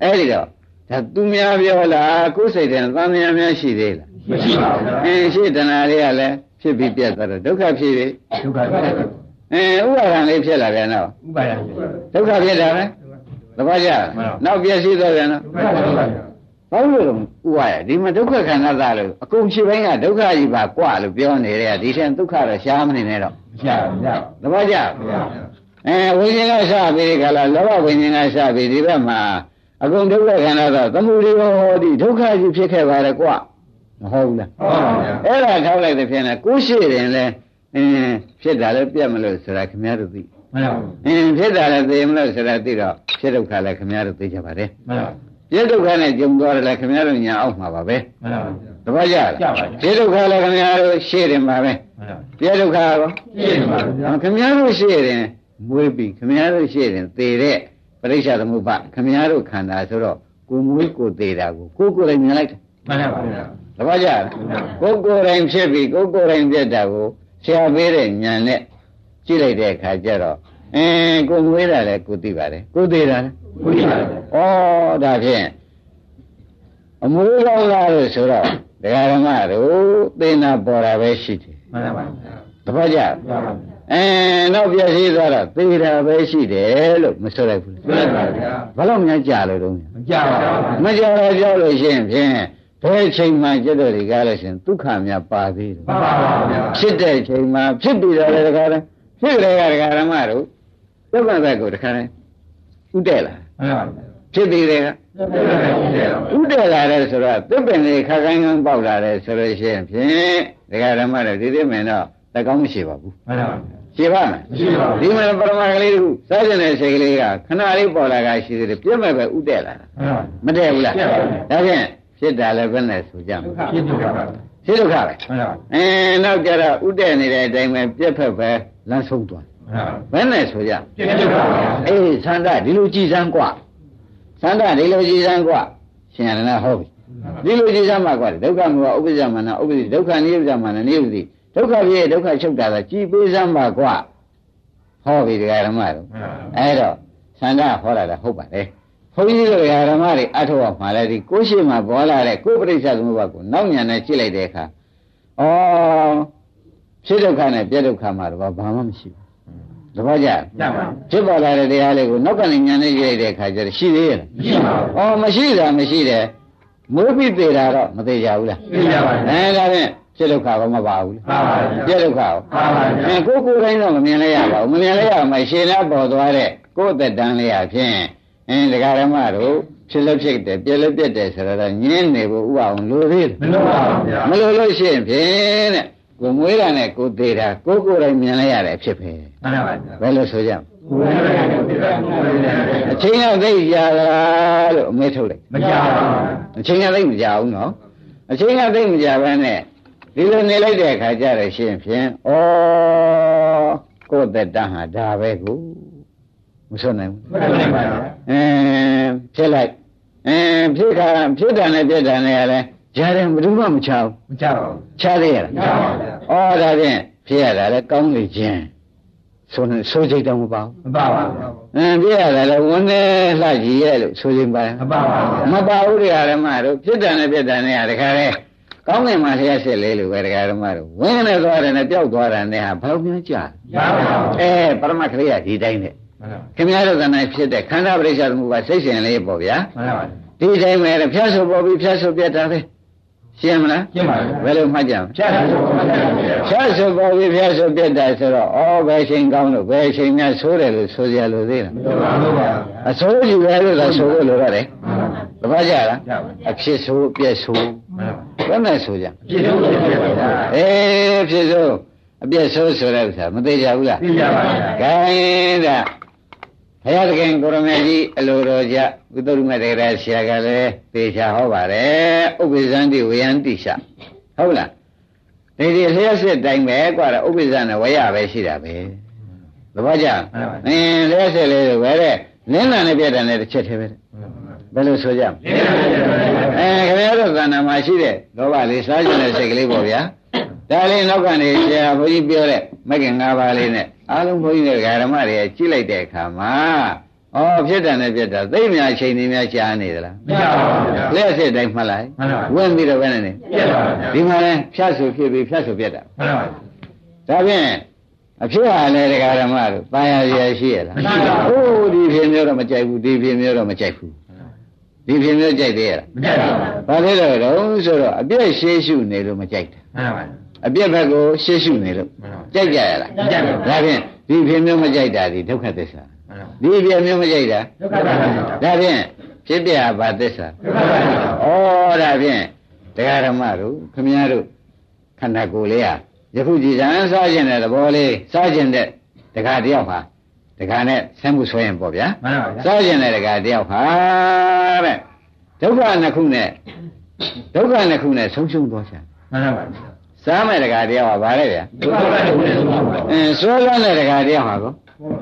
အဲ့ဒီတော့ဒါသူများပြောလားကိုယ်စိတ်ထဲသံဃာများရှိသေးလားမရှိပါဘူးအင်းရှိတဏှာလေးကလည်းဖြစ်ပြီးပြတ်သွားတော့ဒုက္ခဖြစ်ပြီဒုက္ခသစ္စာကိုအင်းဥပါဒံလေးဖြစ်လာပြန်တော့ဥပါယဒုက္ခဖြစ်တာပဲသဘောကျလားမှန်ပါနောက်ပြည့်စည်သွားပြန်တော့ဒုက္ခသစ္စာကို ဘာလို့လဲကွာရဒီမှာဒုက္ခခန္ဓာသားလို့အကုန်ရှိပိုင်းကဒုက္ခကြီးပါကွာလို့ပြောနေတဲ့ဒီထက်ဒုက္ခတော့ရှားမနေနဲ့တော့ရှားပါသဘောကျအဲဝိညာဉ်ကရှားပြီးခါလာလောဘဝိညာဉ်ကရှားပြီးဒီဘက်မှာအကုန်ဒုက္ခခန္ဓာသားသမှုတွေဟောဒီဒုက္ခကြီးဖြစ်ခဲ့ပါလေကွာမဟုတ်လားဟုတ်ပါဗျာအဲ့ဒါထောက်လိုက်တဲ့ဖြင့်လဲကိုရှိတယ်လဲအင်းဖြစ်တာလည်းပြတ်မလို့ဆိုတာခင်ဗျားတို့သိမှန်ပါဘူးအင်းဖြစ်တာလည်းသိမလို့ဆိုတာသိတော့ဖြစ်ဒုက္ခလည်းခင်ဗျားတို့သိကြပါတယ်မှန်ပါ ည့်ဒုက္ခနဲ့ကြုံသွားတယ်လည်းခင်ဗျားတို့ညာအောက်မှာပါပဲမရဘူးတပည့်ကြလားကြပါကြပြည့်ဒုက္ခလည်းခင်ဗျားတို့ရှေ့တယ်မှာပဲမရဘူးပြည့်ဒုက္ခရောပြည့်ပါဗျာခင်ဗျားတို့ရှေ့တယ်မွေးပြီးခင်ဗျားတို့ရှေ့တယ်သေတဲ့ပရိစ္ဆာသမုပ္ပါခင်ဗျားတို့ခန္ဓာဆိုတော့ကိုမွေးကိုသေတာကိုကိုကိုယ်တိုင်မြင်လိုက်တယ်မရပါဗျာတပည့်ကြလားကိုကိုယ်တိုင်ဖြစ်ပြီးကိုကိုယ်တိုင်ပြတ်တာကိုဆရာပေးတဲ့ဉာဏ်နဲ့ကြည့်လိုက်တဲ့အခါကျတော့ အင်းကိုမွေးတာလည်းကိုသိပါတယ်ကိုသေတာလည်းဘုရားဗျာဩဒါဖြင့်အမွေးကောင်းလားလို့ဆိုတော့ဒကာဓမ္မတို့သေနာပေါ်တာပဲရှိတယ်မရပါဗျာတပည့်ကြရပါဗျာအဲနောက်ပြည့်စည်သွားတော့သေတာပဲရှိတယ်လို့မဆိုလိုက်ဘူးမရပါဗျာဘယ်တော့မှကြာလို့တော့မကြပါဘူးမကြာတော့ကြောက်လို့ရှိရင်ဖြင့်ဘယ်ချိန်မှကျွတ်တော်ဒီကားလို့ရှိရင်ဒုက္ခများပါသေးတယ်ပါပါဗျာဖြစ်တဲ့ချိန်မှာဖြစ်ပြီးတော့လည်းဒကာလည်းဖြစ်ကြတဲ့ဒကာဓမ္မတို့ သဗ္ဗဘက်ကိုဒကာလည်းဥတဲ့လာမရပါဗျာဖြစ်သေးတယ်ကဥတည်လာတယ်ဆိုတော့သစ်ပင်လေးခက်ခိုင်းခိုင်းပေါက်လာတယ်ဆိုလို့ရှိရင်ဖြင့်ဒကာဓမ္မတော့ဒီသိမင်တော့တကောင်းမရှိပါဘူးမှန်ပါရှိပါမယ်ရှိပါဘူးဒီမှာပရမကလေးတခုစားကျင်တဲ့စိတ်ကလေးကခဏလေးပေါ်လာကရှိသေးတယ်ပြည့်မဲ့ပဲဥတည်လာတာမှန်ပါမတည့်ဘူးလားပြည့်ပါဘူးဒါဖြင့်ဖြစ်တာလည်းဘယ်နဲ့ဆိုကြမလဲဖြစ်ဒုက္ခပါဖြစ်ဒုက္ခပဲမှန်ပါအင်းနောက်ကြတော့ဥတည်နေတဲ့အတိုင်းပဲပြက်ဖက်ပဲလမ်းဆုံးသွားမှန်ပါ ဘယ်နဲ့ဆိုကြ ဖြစ်ဒုက္ခပါ အေးသန္တာဒီလိုကြည်စမ်းกว่าသန္တာဒီလိုကြည်စမ်းกว่าရှင်ရဏဟုတ်ပြီဒီလိုကြည်စမ်းမှာกว่าဒုက္ခမူဥပ္ပဇ္ဇမနာဥပ္ပဇ္ဇဒုက္ခနိယုဇ္ဇမနာနိယုဇ္ဇဒုက္ခပြည့်ဒုက္ခချုပ်တာကကြည်ပေးစမ်းပါกว่าဟောပြီဒကာဓမ္မတို့အဲ့တော့သန္တာဟောလာတာဟုတ်ပါတယ်ဘုန်းကြီးတို့ဒကာဓမ္မတွေအထောက်အမှာလဲဒီကိုရှိမှပေါ်လာတဲ့ကိုပရိစ္ဆသမုပ္ပါကိုနောက်ညာနဲ့ကြည့်လိုက်တဲ့အခါဩဖြစ်ဒုက္ခနဲ့ပြည့်ဒုက္ခမှာတော့ဘာမှမရှိဘူး တပည့်ကြရပါဖြစ်ပေါ်လာတဲ့တရားလေးကိုနောက်ကနေညာနဲ့ကြည့်လိုက်တဲ့အခါကျတော့ရှိသေးရဲ့လားမရှိပါဘူး။အော်မရှိတာမရှိတယ်။မိုးပြီးသေးတာတော့မသေးကြဘူးလားသိကြပါ။အဲဒါဖြင့်ဖြစ်ဒုက္ခကမပါဘူးပါပါ။ပြဒုက္ခရောပါပါအဲကိုယ်ကိုယ်တိုင်းတော့မမြင်လဲရပါဘူး။မမြင်လဲရမှရှင်နာပေါ်သွားတဲ့ကိုယ်သက်တမ်းလေးရဖြင့်အင်းဒကာရမတို့ဖြစ်လို့ဖြစ်တယ်ပြက်လို့ပြက်တယ်ဆိုတော့ညင်းနေဖို့ဥပအောင်လိုသေးတယ်မလို့ပါဘူးဗျာမလိုလို့ရှိရင်ဖြင့်တဲ့ ကိုယ်မွေးတာနဲ့ကိုယ်သေးတာကိုယ်ကိုယ်တိုင်းမြင်လဲရတဲ့အဖြစ်ပဲမှန်ပါဗျာဘယ်လိုဆိုကြမလဲကိုယ်လည်းပြည့်တယ်ကိုယ်လည်းအချိန်ကသိကြာလားလို့အမေထုတ်လိုက်မကြောက်ပါအချိန်ကသိမကြာဘူးနော်အချိန်ကသိမကြာဘဲနဲ့ဒီလိုနေလိုက်တဲ့အခါကျတော့ရှင်းဖြင့်ဩကိုယ့်သက်တမ်းဟာဒါပဲကိုမဆွနိုင်ဘူးဘူးမလို့ပါဗျာအင်းဖြစ်လိုက်အင်းဖြစ်ခါဖြစ်တာနဲ့ပြက်တာနဲ့ကလည်း ကြားတယ်ဘယ်သူမှမချဘူးမကြောက်ပါဘူးချသေးရလားမကြောက်ပါဗျာဩဒါဖြင့်ဖြစ်ရတာလည်းကောင်းနေခြင်းဆိုနေဆိုစိတ်တော့မပါဘူးမပါပါဘူးအင်းပြရတာလည်းဝန်းနေလှကြည့်ရဲ့လို့ဆိုရင်ပါမပါပါဘူးမပါဘူးတရားဓမ္မတို့ဖြစ်တယ်နဲ့ပြစ်တယ်နဲ့ဟာတခါလေကောင်းကင်မှာလျှက်စစ်လေးလို့ပဲတရားဓမ္မတို့ဝင်းနေသွားတယ်နဲ့ပျောက်သွားတယ်နဲ့ဟာဘယ်လိုမျိုးကြာရပါပါဘူးအဲပရမခရိယဒီတိုင်းနဲ့မှန်ပါခင်ဗျားတို့ကနိုင်ဖြစ်တဲ့ခန္ဓာပရိစ္ဆေသမုပ္ပါစိတ်ရှင်လေးပေါ့ဗျာမှန်ပါဒီတိုင်းပဲဖြတ်ဆိုပေါ်ပြီးဖြတ်ဆိုပြတ်တာပဲ ရှင်းမလားရှင်းပါပြီဘယ်လိုမှတ်ကြမလဲဖြတ်တယ်ဆိုမှတ်တယ်ဗျာဖြတ်ဆိုပေါ်ပြီးဖြတ်ဆိုပြတ်တာဆိုတော့ဩဘယ်ချိန်ကောင်းလို့ဘယ်ချိန်များဆိုးတယ်လို့ဆိုကြလို့သေးလားမလို့ပါဘူးဗျာအဆိုးကြီးပဲလို့သာဆိုလို့လိုရတယ်မှန်ပါတပတ်ကြလားရပါအဖြစ်ဆိုးအပြည့်ဆိုးမှန်ပါဘယ်နဲ့ဆိုကြပြည့်စုံပြည့်စုံပါဗျာအေးအဖြစ်ဆိုးအပြည့်ဆိုးဆိုတဲ့ဥစ္စာမသေးကြဘူးလားသိကြပါဗျာခိုင်းတာ ဘုရားသခင်ကိုရမေကြီးအလိုတော်ကြဘုသုရမတေရဆရာကလည်းသေချာဟောပါတယ်ဥပ္ပိဇန္တိဝယန္တိရှာဟုတ်လားဒီဒီလျှက်စစ်တိုင်းပဲကွာဥပ္ပိဇန္နဲ့ဝရပဲရှိတာပဲသဘောကျအင်းလျှက်စစ်လေးတွေပဲတဲ့နင်းလာနဲ့ပြက်တယ်နဲ့တစ်ချက်သေးပဲဘယ်လိုဆိုကြအဲခင်ဗျားတို့သဏ္ဍာန်မှာရှိတဲ့လောဘလေးစားခြင်းတဲ့စိတ်ကလေးပေါ့ဗျာဒါလေးနောက်ကနေဆရာဘုန်းကြီးပြောတဲ့မဂ်ငါးပါးလေးနဲ့အားလုံးဘုန်းကြီးတွေဓမ္မတွေကြည့်လိုက်တဲ့အခါမှာဩဖြစ်တယ်နဲ့ပြတ်တာသိမြအချိန်ကြီးများရှားနေသလားမကြောက်ပါဘူးဗျာလက်အစစ်တိုင်းမှတ်လိုက်မှန်ပါဝင်ပြီးတော့ဘယ်နဲ့နေပြည့်ပါဗျာဒီမှာလဲဖြတ်ဆိုဖြစ်ပြီးဖြတ်ဆိုပြတ်တာမှန်ပါဒါဖြင့်အဖြစ်ဟာလည်းဒကာဓမ္မတို့တာယာရရှိရလားမရှိပါဟိုဘူးးဒီဖြစ်မျိုးတော့မကြိုက်ဘူးဒီဖြစ်မျိုးတော့မကြိုက်ဘူးဒီဖြစ်မျိုးကြိုက်သေးရလားမကြောက်ပါဘူးဘာဖြစ်လို့လဲဆိုတော့အပြည့်ရှေးရှုနေလို့မကြိုက်တာမှန်ပါ အပြည့်ဘက်ကိုရှေးရှုနေလို့မှန်ပါကြိုက်ကြရလားမကြိုက်ပါဘူးဒါဖြင့်ဒီဖြစ်မျိုးမကြိုက်တာဒီဒုက္ခသစ္စာမှန်ပါဒီအပြည့်မျိုးမကြိုက်တာဒုက္ခပါဗျာဒါဖြင့်ဖြစ်ပြဘာသစ္စာဒုက္ခပါဗျာဩဒါဖြင့်တရားဓမ္မတို့ခမည်းတော်ခန္ဓာကိုယ်လေးဟာယခုကြည်စံစားခြင်းတဲ့သဘောလေးစားခြင်းတဲ့တခါတယောက်ဟာတခါနဲ့ဆမ်းမှုဆွဲရင်ပေါ့ဗျာမှန်ပါဗျာစားခြင်းတဲ့တခါတယောက်ဟာတဲ့ဒုက္ခနှစ်ခုနဲ့ဒုက္ခနှစ်ခုနဲ့ဆုံးရှုံးသွားချင်မှန်ပါဗျာ စားမဲ့တခါတယောက်ဟာဗါလဲဗျာဒုက္ခပါတစ်ခုနဲ့ဆုံးပါအင်းဆွဲလန်းတဲ့တခါတယောက်ဟာကော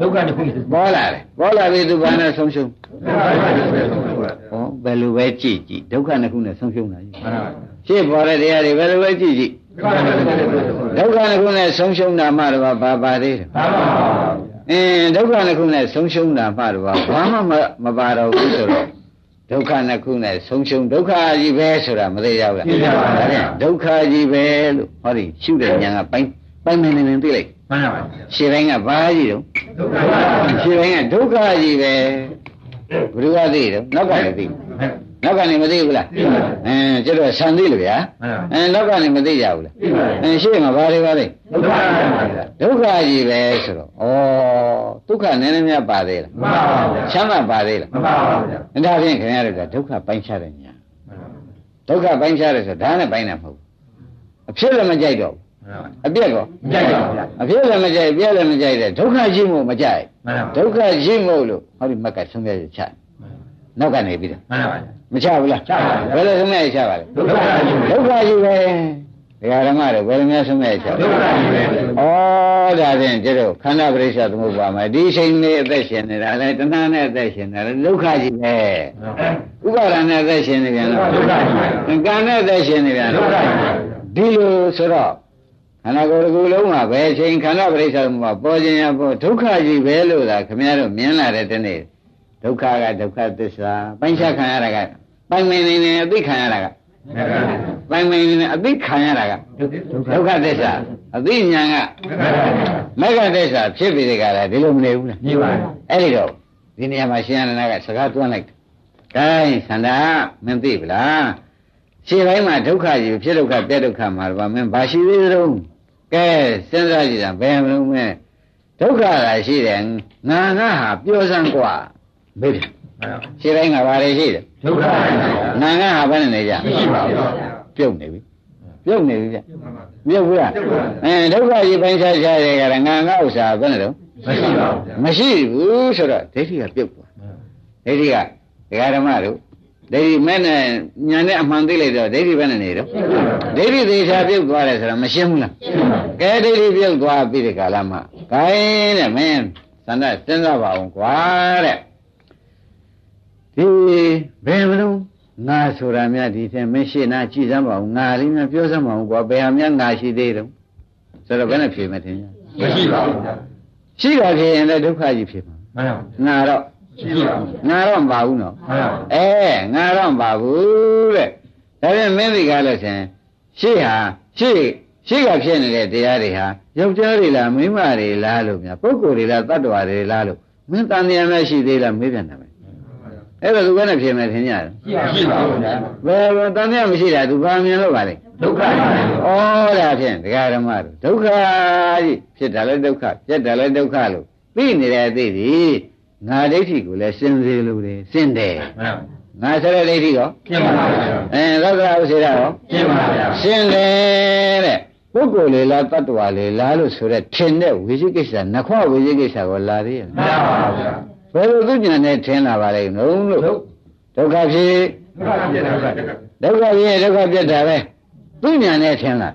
ဒုက္ခတစ်ခုနဲ့ဆုံးပါပေါ်လာတယ်ပေါ်လာပြီသူဘာနဲ့ဆုံးရှုံးဒုက္ခတစ်ခုနဲ့ဆုံးပါဩဘယ်လိုပဲကြည့်ကြည့်ဒုက္ခနှစ်ခုနဲ့ဆုံးရှုံးတာကြီးမှန်ပါဗျာရှင်းပေါ်တဲ့တရားတွေဘယ်လိုပဲကြည့်ကြည့်ဒုက္ခတစ်ခုနဲ့ဆုံးပါဒုက္ခနှစ်ခုနဲ့ဆုံးရှုံးတာမှတော့ဘာပါသေးတယ်သာပါပါအင်းဒုက္ခနှစ်ခုနဲ့ဆုံးရှုံးတာမှတော့ဘာမှမမပါတော့ဘူးဆိုတော့ ဒုက္ခနှစ်ခုနဲ့ဆုံးရှုံးဒုက္ခကြီးပဲဆိုတာမသိရဘူးလားဒါဖြင့်ဒုက္ခကြီးပဲလို့ဟောဒီရှုတဲ့ဉာဏ်ကပိုင်းပိုင်းနေနေနေသိလိုက်မှန်ပါဗျာရှင်းပိုင်းကဘာကြီးတော့ဒုက္ခပါရှင်းပိုင်းကဒုက္ခကြီးပဲဘယ်သူကသိတော့နောက်ကလည်းသိ နောက်ကနေမသိဘူးလားသိပါဘူးအင်းကျတော့ဆန်သိလို့ဗျာမှန်ပါအင်းနောက်ကနေမသိကြဘူးလားသိပါဘူးအင်းရှေ့မှာဘာတွေပါလဲဒုက္ခပါဗျာဒုက္ခကြီးပဲဆိုတော့ဩဒုက္ခနည်းနည်းများပါသေးလားမပါပါဗျာချမ်းသာပါသေးလားမပါပါဗျာဒါဖြင့်ခင်ဗျားတို့ကဒုက္ခပိုင်းခြားတဲ့ညာဒုက္ခပိုင်းခြားတယ်ဆိုဒါနဲ့ပိုင်းတာမဟုတ်ဘူးအဖြစ်လည်းမကြိုက်တော့ဘူးအပြက်ကောကြိုက်ပါဗျာအဖြစ်လည်းမကြိုက်ပြက်လည်းမကြိုက်တဲ့ဒုက္ခရှိမှုမကြိုက်မှန်ပါဒုက္ခရှိမှုလို့ဟောဒီမက်ကဆုံးဖြတ်ရချနောက်ကနေပြီးတော့မှန်ပါဗျာ မချဘူးလားချပါဗျာဘယ်လိုဆုံးဖြတ်ရချပါလဲဒုက္ခရှိပါဒုက္ခရှိပဲဒကာဓမ္မတွေဘယ်လိုများဆုံးဖြတ်ရချဒုက္ခရှိပဲဩဒါဖြင့်ကျတော့ခန္ဓာပရိစ္ဆသမုပ္ပါမယ်ဒီချိန်လေးအသက်ရှင်နေတာလေတဏှာနဲ့အသက်ရှင်နေတာလေဒုက္ခရှိပဲဥပါဒဏ်နဲ့အသက်ရှင်နေပြန်တော့ဒုက္ခရှိပဲကံနဲ့အသက်ရှင်နေပြန်ဒုတော့က္ခရှိပါဒီလိုဆိုတော့ခန္ဓာကိုယ်တစ်ခုလုံးမှာဘယ်ချိန်ခန္ဓာပရိစ္ဆာမှာပေါ်ခြင်းရပေါ်ဒုက္ခကြီးပဲလို့သာခင်ဗျားတို့မြင်လာတဲ့တနေ့ဒုက္ခကဒုက္ခသစ္စာပိုင်းခြားခံရတာက ပိုင်မင်းနေနေအသိခံရတာကပိုင်မင်းနေနေအသိခံရတာကဒုက္ခသစ္စာအသိဉာဏ်ကမဂ္ဂသစ္စာဖြစ်ပြီးဒီကရာဒီလိုမနေဘူးလား နေပါ အဲ့ဒီတော့ဒီနေရာမှာရှင်ရဏကစကားတွန်းလိုက်တယ်။ဒါရင်သန္တာမင်းသိပလား။ခြေပိုင်းမှာဒုက္ခကြီးဖြစ်ဒုက္ခပြက်ဒုက္ခမှာတော့မင်းဘာရှိသေးသလဲ။ကဲစဉ်းစားကြည့်တာဘယ်မလို့မဲဒုက္ခလာရှိတယ်ငါငါဟာပြောစမ်းกว่าမေးတယ်။ ခြေပိုင်းကဘာတွေရှိတယ်ဒုက္ခရှိပါဗျာ။ငါငါဟာဘယ်နဲ့နေကြမရှိပါဘူးဗျာ။ပြုတ်နေပြီ။ပြုတ်နေပြီဗျ။ပြုတ်ဘူးလား။အဲဒုက္ခကြီးပိုင်းခြားခြားတွေကငါငါဥစ္စာဘယ်နဲ့တော့မရှိပါဘူးဗျာမရှိဘူးဆိုတော့ဒိဋ္ဌိကပြုတ်သွားဒိဋ္ဌိကဒကာဓမ္မတို့ဒိဋ္ဌိမဲ့နဲ့ညာနဲ့အမှန်သိလိုက်တော့ဒိဋ္ဌိဘယ်နဲ့နေတော့ဒိဋ္ဌိသေးချာပြုတ်သွားတယ်ဆိုတော့မရှင်းဘူးလားကဲဒိဋ္ဌိပြုတ်သွားပြီဒီကာလမှာဂိုင်းတဲ့မင်းသန္တစဉ်းစားပါအောင်ကွာတဲ့ ဒီဘယ်မလို့ငါဆိုတာများဒီထဲမရှိနာကြည်စမ်းပါအောင်ငါလေးများပြောစမ်းပါအောင်ကွာဘယ်ဟာများငါရှိသေးတယ်ဆိုတော့ဘယ်နဲ့ဖြေမထင်ရမရှိပါဘူးဗျာရှိတာဖြစ်ရင်လည်းဒုက္ခကြီးဖြစ်မှာမှန်ပါငါတော့ရှိပါဘူးငါတော့မပါဘူးနော်မှန်ပါအဲငါတော့မပါဘူးတဲ့ဒါပြန်မင်းဒီကားလို့ရှင်ရှေ့ဟာရှေ့ရှေ့ကဖြစ်နေတဲ့တရားတွေဟာယောက်ျားတွေလားမိန်းမတွေလားလို့များပုဂ္ဂိုလ်တွေလားတ attva တွေလားလို့မင်းတန်တရားမရှိသေးလားမေးပြန်တယ်ပဲ အဲ့ဒါသူကလည်းဖြစ်မယ်ထင်ကြတယ်ရှိပါဘူးဗျာဘယ်ဘယ်တန်တရားမရှိတာသူဘာမြင်လို့ပါလဲဒုက္ခရှိပါဘူးဩဒါဖြင့်ဒကာဓမ္မတို့ဒုက္ခကြီးဖြစ်တာလည်းဒုက္ခပြက်တာလည်းဒုက္ခလို့သိနေတဲ့အသိဒီငါဒိဋ္ဌိကိုလည်းစင်စေလို့တယ်စင်တယ်မှန်ပါငါဆိုတဲ့ဒိဋ္ဌိရောရှင်းပါဗျာအဲသောကဥစေရရောရှင်းပါဗျာစင်တယ်တဲ့ပုဂ္ဂိုလ်လေလားတ attva လေလားလို့ဆိုတဲ့ထင်တဲ့ဝိသိကိစ္စနခွဝိသိကိစ္စကိုလာသေးရဲ့မှန်ပါဗျာ ဘယ်လိုသူဉာဏ်နဲ့ထင်လာပါလိမ့်မလို့လို့ဒုက္ခဖြစ်ဒုက္ခပြည့်ဒုက္ခပြည့်ဒုက္ခဖြစ်ဒုက္ခပြတ်တာပဲသူဉာဏ်နဲ့ထင်လာ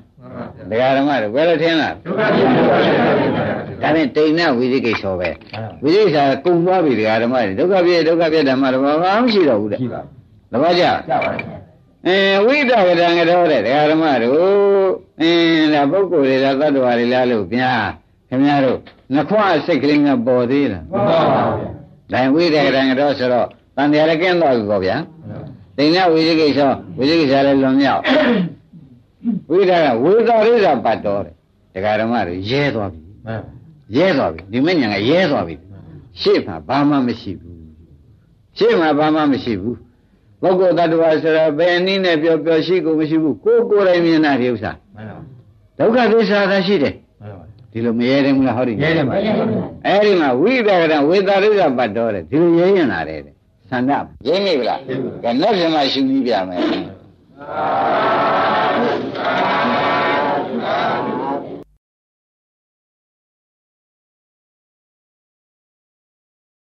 ဒကာဓမ္မတို့ဘယ်လိုထင်လာဒုက္ခပြည့်ဒုက္ခပြည့်ဒါနဲ့တိဏ္ဏဝိသိကိစ္စပဲဝိသိကိစ္စကုံသွားပြီဒကာဓမ္မတွေဒုက္ခဖြစ်ဒုက္ခပြတ်ဓမ္မတော့ဘာမှမရှိတော့ဘူးတဲ့ရှိပါသဘောကျကြပါလားအဲဝိတကတံကတော့တဲ့ဒကာဓမ္မတို့အင်းဒါပုဂ္ဂိုလ်တွေလားတ attva တွေလားလို့ဗျာခင်ဗျားတို့နှခွစိတ်ကလေးကပေါ်သေးလားမှန်ပါဗျာ ဒါဝိတကတံကတော့ဆိုတော့တန်တရားလည်းကင်းသွားပြီပေါ့ဗျာတိဏ္ဏဝိသိကိစ္စဝိသိကိစ္စလည်းလွန်မြောက်ဝိတကဝိသရိစ္ဆပတ်တော်တဲ့ဒကာဓမ္မတို့ရဲသွားပြီမှန်ရဲသွားပြီဒီမညာကရဲသွားပြီရှေ့မှာဘာမှမရှိဘူးရှေ့မှာဘာမှမရှိဘူးပုဂ္ဂိုလ်တ attva ဆိုတော့ဘယ်နည်းနဲ့ပြောပြောရှိကိုမရှိဘူးကိုယ်ကိုယ်တိုင်မြင်တာဒီဥစ္စာမှန်ပါဒုက္ခသစ္စာသာရှိတယ်မှန်ပါ ဒီလိုမရဲတယ်မလားဟောဒီရဲတယ်ပါအဲ့ဒီမှာဝိသကရဝေသရိစ္ဆပတ်တော်တဲ့ဒီလိုရဲရင်လာတယ်တဲ့သန္တာရင်းမိဗလားကဲနောက်ပြန်မှရှင်းပြီးပြမယ်